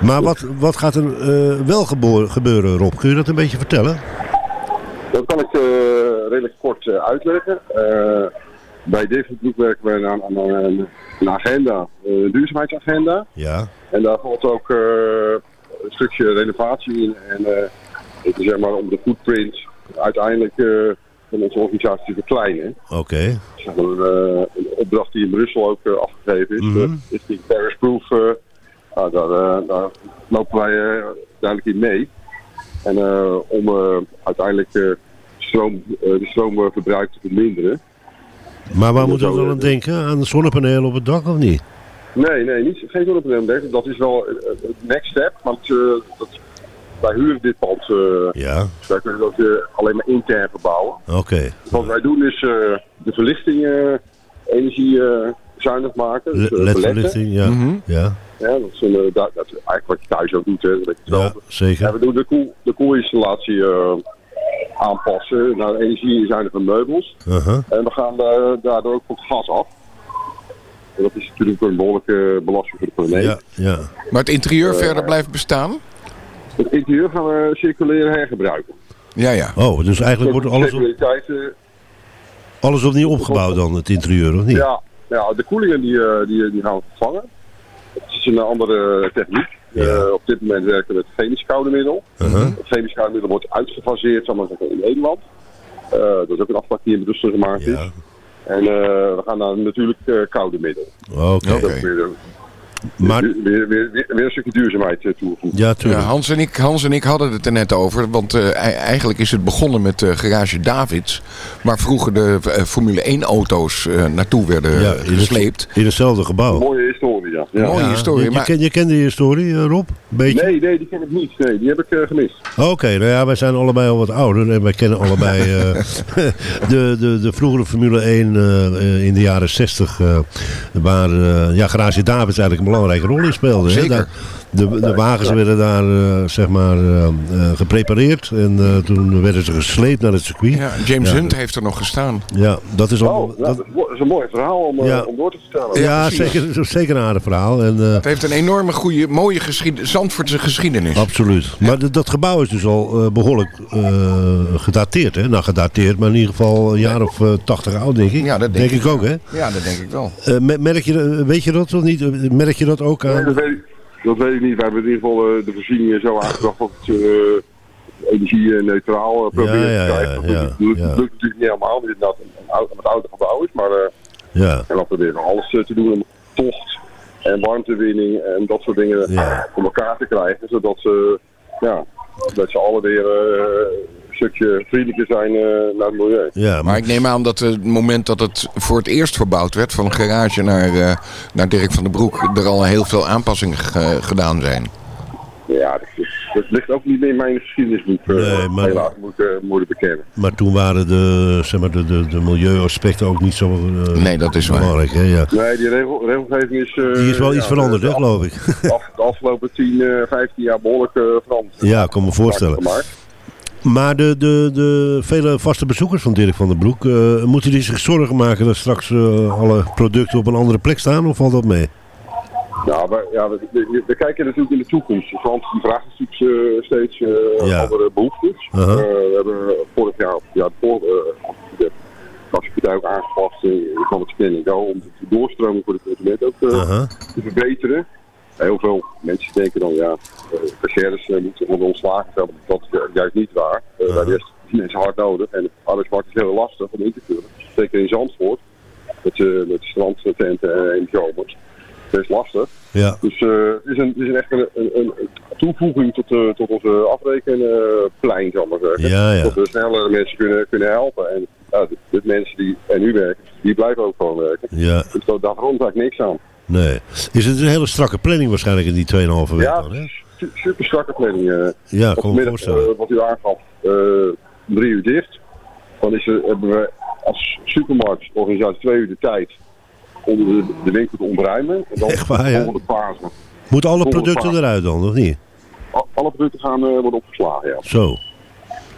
Maar wat, wat gaat er eh, wel gebeuren, Rob? Kun je dat een beetje vertellen? Dat kan ik eh, redelijk kort eh, uitleggen. Eh, bij deze groep werken we aan, aan een, een agenda, eh, een duurzaamheidsagenda. Ja. En daar valt ook eh, een stukje renovatie in. En eh, zeg maar om de footprint uiteindelijk van onze organisatie te verkleinen. Oké. Zeg maar, eh, een opdracht die in Brussel ook afgegeven is. Mhm. is die Paris Proof. nou, daar, daar lopen wij duidelijk in mee. En om uiteindelijk stroom, de stroomverbruik te verminderen. Maar waar moeten we dan aan eh, denken? Aan de zonnepanelen op het dak of niet? Nee, nee, niet, geen zonnepaneel. Dat is wel eh, het next step. Want eh, dat, wij huren dit pand. eh Ja. Dus wij kunnen dat eh, alleen maar intern verbouwen. Oké. Wat wij doen is eh, de verlichting eh energiezuinig maken. Dus, eh. LED-verlichting, ja. Mhm. ja. Ja, dat is, een, eh, dat, dat is eigenlijk wat je thuis ook doet. Hè, dat Ja, zeker. Ja, we doen de, koel, de koelinstallatie eh, aanpassen naar energiezuinige meubels. Uh-huh. En we gaan eh, daardoor ook van het gas af. En dat is natuurlijk een behoorlijke belasting voor de planeet. Ja, ja. Maar het interieur Eh, verder blijft bestaan? Het interieur gaan we circulair hergebruiken. Ja, ja. Oh, dus eigenlijk wordt alles, op, eh, alles opnieuw opgebouwd dan, het interieur, of niet? Ja, ja, de koelingen die, eh, die, die gaan we vervangen. Het is een andere techniek. Eh, op dit moment werken we met chemisch koude middel. Het chemisch koude middel wordt uitgefaseerd zal ik maar zeggen, in Nederland. Eh, dat is ook een afspraak die in Brussel gemaakt is. En eh, we gaan naar natuurlijk koude middel. Oké. Maar- weer, weer, weer, weer een stukje duurzaamheid eh, toegevoegd. Ja, tuurlijk. Ja, Hans, en ik, Hans en ik hadden het er net over. Want eh, ei- eigenlijk is het begonnen met eh, Garage Davids. Waar vroeger de Formule 1 auto's eh, naartoe werden Ja, in, het- gesleept. in hetzelfde gebouw. Mooie historie, ja. ja. Mooie Ja, historie. Je, je, maar, ken, je kende die historie, Rob? Beetje? Nee, nee, die ken ik niet. Nee, die heb ik gemist. Oké, nou ja, wij zijn allebei al wat ouder en wij kennen allebei eh, de, de, de vroegere Formule 1 eh, eh, in de jaren 60, eh, waar ja, Garage Davids eigenlijk een belangrijke rol in speelde. Zeker. De, de wagens werden daar eh, zeg maar eh, eh, geprepareerd en eh, toen werden ze gesleept naar het circuit. Ja, James Hunt heeft er nog gestaan. Ja, dat is al. Oh, dat is een mooi verhaal om, Ja. om door te vertellen. ja, zeker, zeker een aardig verhaal. En, eh, Het heeft een enorme goede, mooie geschied Zandvoortse geschiedenis. Absoluut. Maar dat gebouw is dus al eh, behoorlijk eh, gedateerd. Hè? Nou, gedateerd, maar in ieder geval een jaar of tachtig oud, denk ik. Ja, dat denk, denk ik ook, hè? Ja, dat denk ik wel. Eh, me- merk je, weet je dat of niet? Merk je dat ook Nee, aan? dat, weet ik, dat weet ik niet. Wij hebben in ieder geval eh, de voorzieningen zo aangebracht dat het eh, energie-neutraal uh, proberen Ja, ja, te krijgen. ja, dat ja, lukt, natuurlijk niet helemaal, omdat het inderdaad een, een, oud- een wat ouder gebouw is. Maar eh, Ja. en dan proberen we alles eh, te doen om tocht en warmtewinning en dat soort dingen voor elkaar te krijgen. Zodat ze, ja, dat ze alle weer eh, stukje vriendelijker zijn eh, naar het milieu. Ja, Maar ik neem aan dat het moment dat het voor het eerst verbouwd werd, van garage naar, eh, naar Dirk van den Broek, er al heel veel aanpassingen ge- gedaan zijn. Ja, dat, is- dat ligt ook niet in mijn geschiedenisboek. eh, Nee, maar- Helaas, moet ik eh, moeten bekennen. Maar toen waren de, zeg maar, de, de, de milieuaspecten ook niet zo eh, Nee, dat is waar. belangrijk. Hè? Ja. Nee, die regel, regelgeving is... eh, Die is wel ja, iets veranderd, de- hè, geloof ik. De, af- de afgelopen 10, eh 15 jaar behoorlijk eh, veranderd. Ja, ik kan me voorstellen. Gemaakt. Maar de, de, de vele vaste bezoekers van Dirk van den Broek, eh, moeten die zich zorgen maken dat straks eh, alle producten op een andere plek staan? Of valt dat mee? Nou, ja, we, we- we kijken natuurlijk in de toekomst. Want die vraagt natuurlijk eh, steeds Ja. andere behoeftes. Eh, we hebben vorig jaar, ja, voor, de activiteit ook aangepast van het go om de doorstroming voor de consument ook Aha. te verbeteren. Heel veel mensen denken dan, ja, uh, cashiers eh, moeten worden ontslagen. Dat is ju- juist niet waar. Uh, is die mensen hard nodig. En de arbeidsmarkt is heel lastig om in te vullen. Zeker in Zandvoort. Met, uh, met strandtenten en zomers. Dat is lastig. Ja. Dus eh, het, is een, het is een echt een, een, een toevoeging tot, eh, tot onze afrekenplein, zal ik maar zeggen. Ja, ja. Dat we sneller mensen kunnen, kunnen helpen. En de, de mensen die er nu werken, die blijven ook gewoon werken. Ja. Dus dat, daar grond eigenlijk niks aan. Nee. Is het een hele strakke planning waarschijnlijk in die 2,5 week Ja, dan, hè? su- super strakke planning. eh. Ja, vanmiddag, voorstellen. eh, wat u aangaf, eh, drie uur dicht. Dan is er, hebben we als supermarktorganisatie twee uur de tijd om de, de winkel te ontruimen. En dan Echt waar, ja? volgende fase. Moeten alle producten fase. eruit dan, of niet? Al- Alle producten gaan eh, worden opgeslagen, ja. Zo.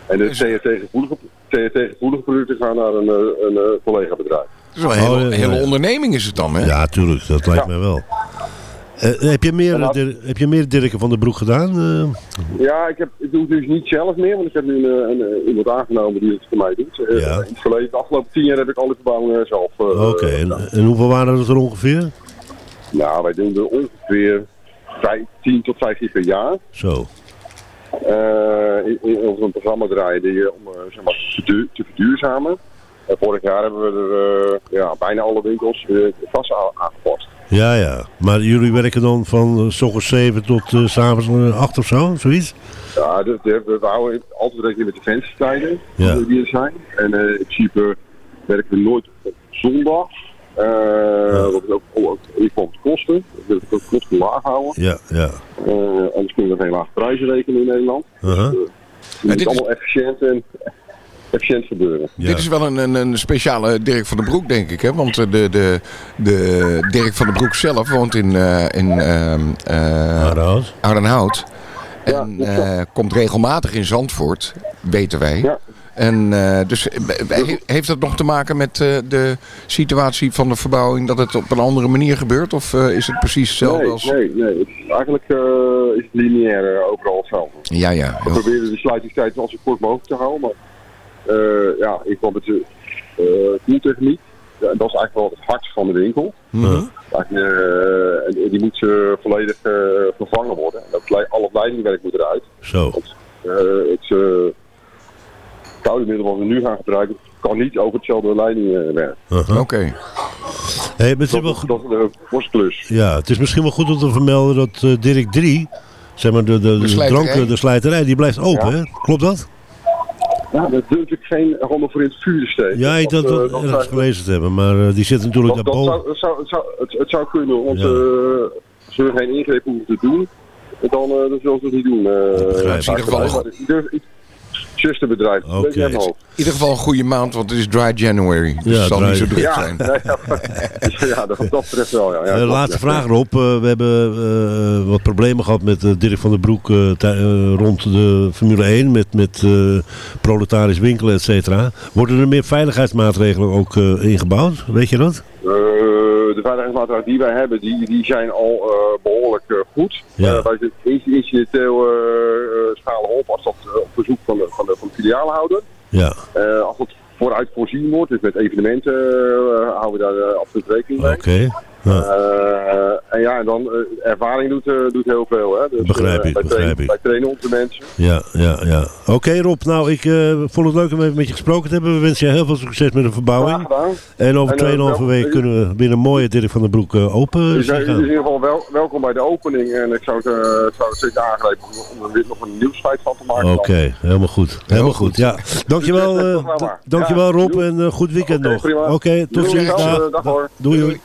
En de THT-gevoelige THT-gevoelige producten gaan naar een, een, eh, collega-bedrijf. Dat is wel een hele, Oh, ja, hele ja. onderneming is het dan, hè? Ja, tuurlijk. Dat lijkt mij wel. Eh, heb, je meer, eh, heb je meer Dirken van den Broek gedaan? eh? Ja, ik, heb, ik doe het dus niet zelf meer, want ik heb nu een, een, een- iemand aangenomen die het voor mij doet. Eh, Ja. In het verleden, de afgelopen tien jaar heb ik alle verbouwingen eh, zelf eh, Oké, en, en hoeveel waren het er ongeveer? Nou, wij doen er ongeveer 10 tot 15 per jaar. Zo. Eh, in, in ons een programma draaien die, eh, om eh, zeg maar, te, te verduurzamen. En vorig jaar hebben we er eh, ja, bijna alle winkels uh, vast a- aangepast. Ja, ja. Maar jullie werken dan van uh, s ochtends 7 tot uh, s avonds 8 of zo? Zoiets? Ja, de, de, we houden altijd rekening met de venstertijden Ja. die er zijn. En eh, in principe werken we nooit op zondag. Eh Dat is ook, ook in ieder geval de kosten. We willen ook kosten laag houden. Ja, ja. Eh, anders kunnen we geen lage prijzen rekenen in Nederland. Uh-huh. Het moet allemaal efficiënt en efficiënt gebeuren. Dit is wel een, een, een speciale Dirk van den Broek, denk ik. Hè? Want eh, de, de, de Dirk van den Broek zelf woont in, eh in ehm, eh. Oudenhout. En eh, komt regelmatig in Zandvoort, weten wij. En eh, dus he- heeft dat nog te maken met eh, de situatie van de verbouwing, dat het op een andere manier gebeurt? Of is het precies hetzelfde nee, als... nee, nee. Het is eigenlijk eh, is het lineair overal hetzelfde. Ja, ja. We proberen de sluitingstijd wel zo kort mogelijk te houden. Maar ja, ik kwam met de uh. Ja, dat is eigenlijk wel het hart van de winkel. Eh, en die moet eh, volledig eh, vervangen worden. En dat, lei- al het leidingwerk moet eruit. Zo. Eh, het uh, koude middel wat we nu gaan gebruiken kan niet over hetzelfde leidingwerk. Uh-huh. Oké. Hey, maar het is Dat, wel is- goed. dat is een borstklus. Ja, het is misschien wel goed om te vermelden dat eh, Dirk 3, zeg maar de, de, de, slijterij. drank, de slijterij, die blijft open, Ja. hè? Klopt dat? Ja, daar durf ik geen handen voor in het vuur te steken. Ja, ik dat wel dat ergens gelezen te hebben, maar eh, die zit natuurlijk Dat, dat daarboven. zou, het, zou, het, zou, het, het zou kunnen, want Ja. eh, als we geen ingreep hoeven te doen, dan, eh, dan zullen ze het niet doen. eh, begrijp ik. durf- ik- zusterbedrijf. Oké. In ieder geval een goede maand, want het is dry January. Dus Ja, het zal dry- niet zo druk Ja, zijn. nee, ja, ja, dat, betreft wel. Ja. Ja, Eh, laatste ja. vraag Rob. Eh, we hebben eh, wat problemen gehad met Dirk van der Broek rond de Formule 1. Met, met eh, proletarisch winkelen, et cetera. Worden er meer veiligheidsmaatregelen ook eh, ingebouwd? Weet je dat? De veiligheidsmaatregelen die wij hebben, die, die zijn al eh, behoorlijk eh, goed. Ja. Eh, wij inci- incidenteel schalen op als dat op verzoek van de, van de, van de filiaalhouder. Ja. Als het vooruit voorzien wordt, dus met evenementen, houden we daar absoluut rekening mee. Oké. Ja. Eh, en ja, en dan eh, ervaring doet, eh, doet heel veel. Hè? Dus, Begrijp ik, wij begrijp trainen, ik. Wij trainen onze mensen. Ja, ja, ja. Oké Rob, nou ik vond het leuk om even met je gesproken te hebben. We wensen je heel veel succes met de verbouwing. En over En, eh, 2,5 wel- week kunnen we binnen een mooie Dirk van der Broek open Dus in ieder geval wel, welkom bij de opening. En ik zou het, zou het zeker aangrijpen om er weer nog een nieuwsfeit van te maken. Oké, helemaal goed. Helemaal goed. Ja. Dankjewel, maar. dankjewel Rob en goed weekend nog. Oké, tot ziens. Dag. Dag, hoor. Doei. doei.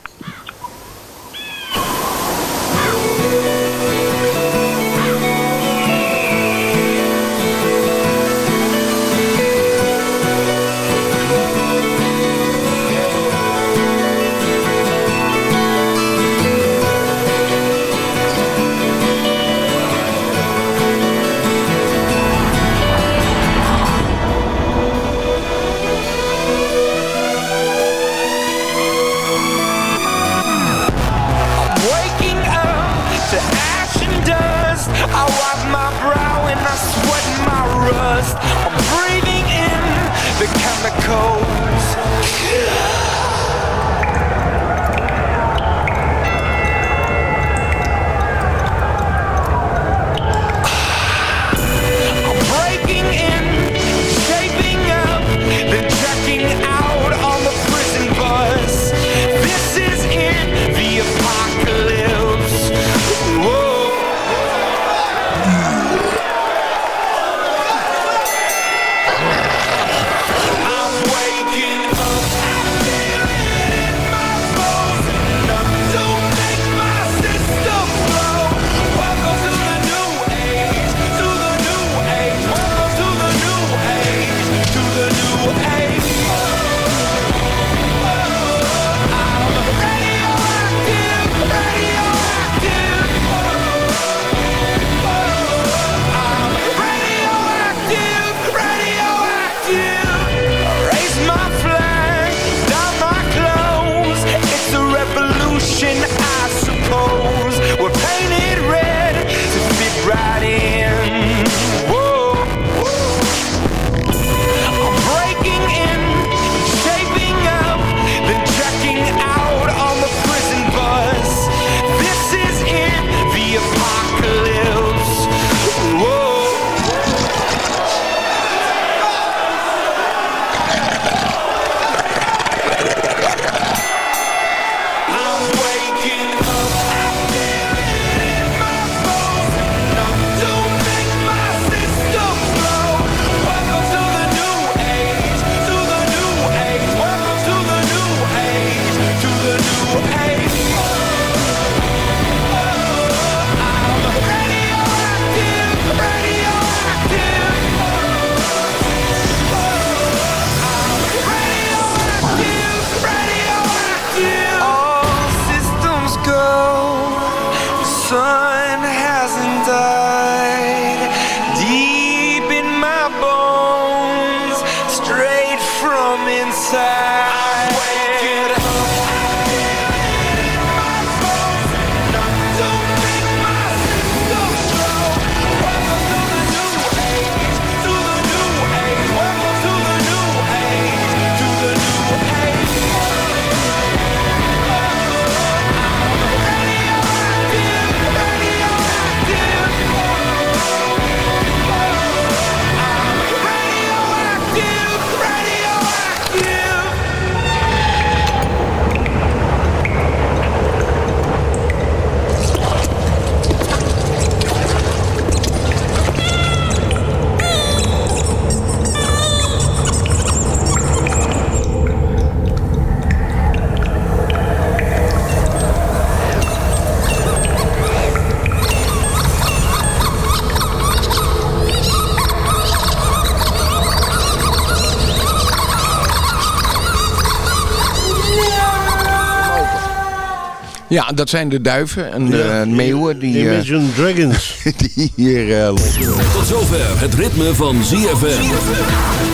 Ja, dat zijn de duiven en de meeuwen die, eh, Imagine Dragons. die hier eh, lopen. Tot zover het ritme van ZFM.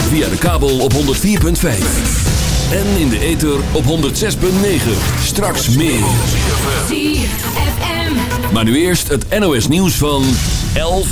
Via de kabel op 104.5. En in de ether op 106.9. Straks meer. Maar nu eerst het NOS nieuws van 11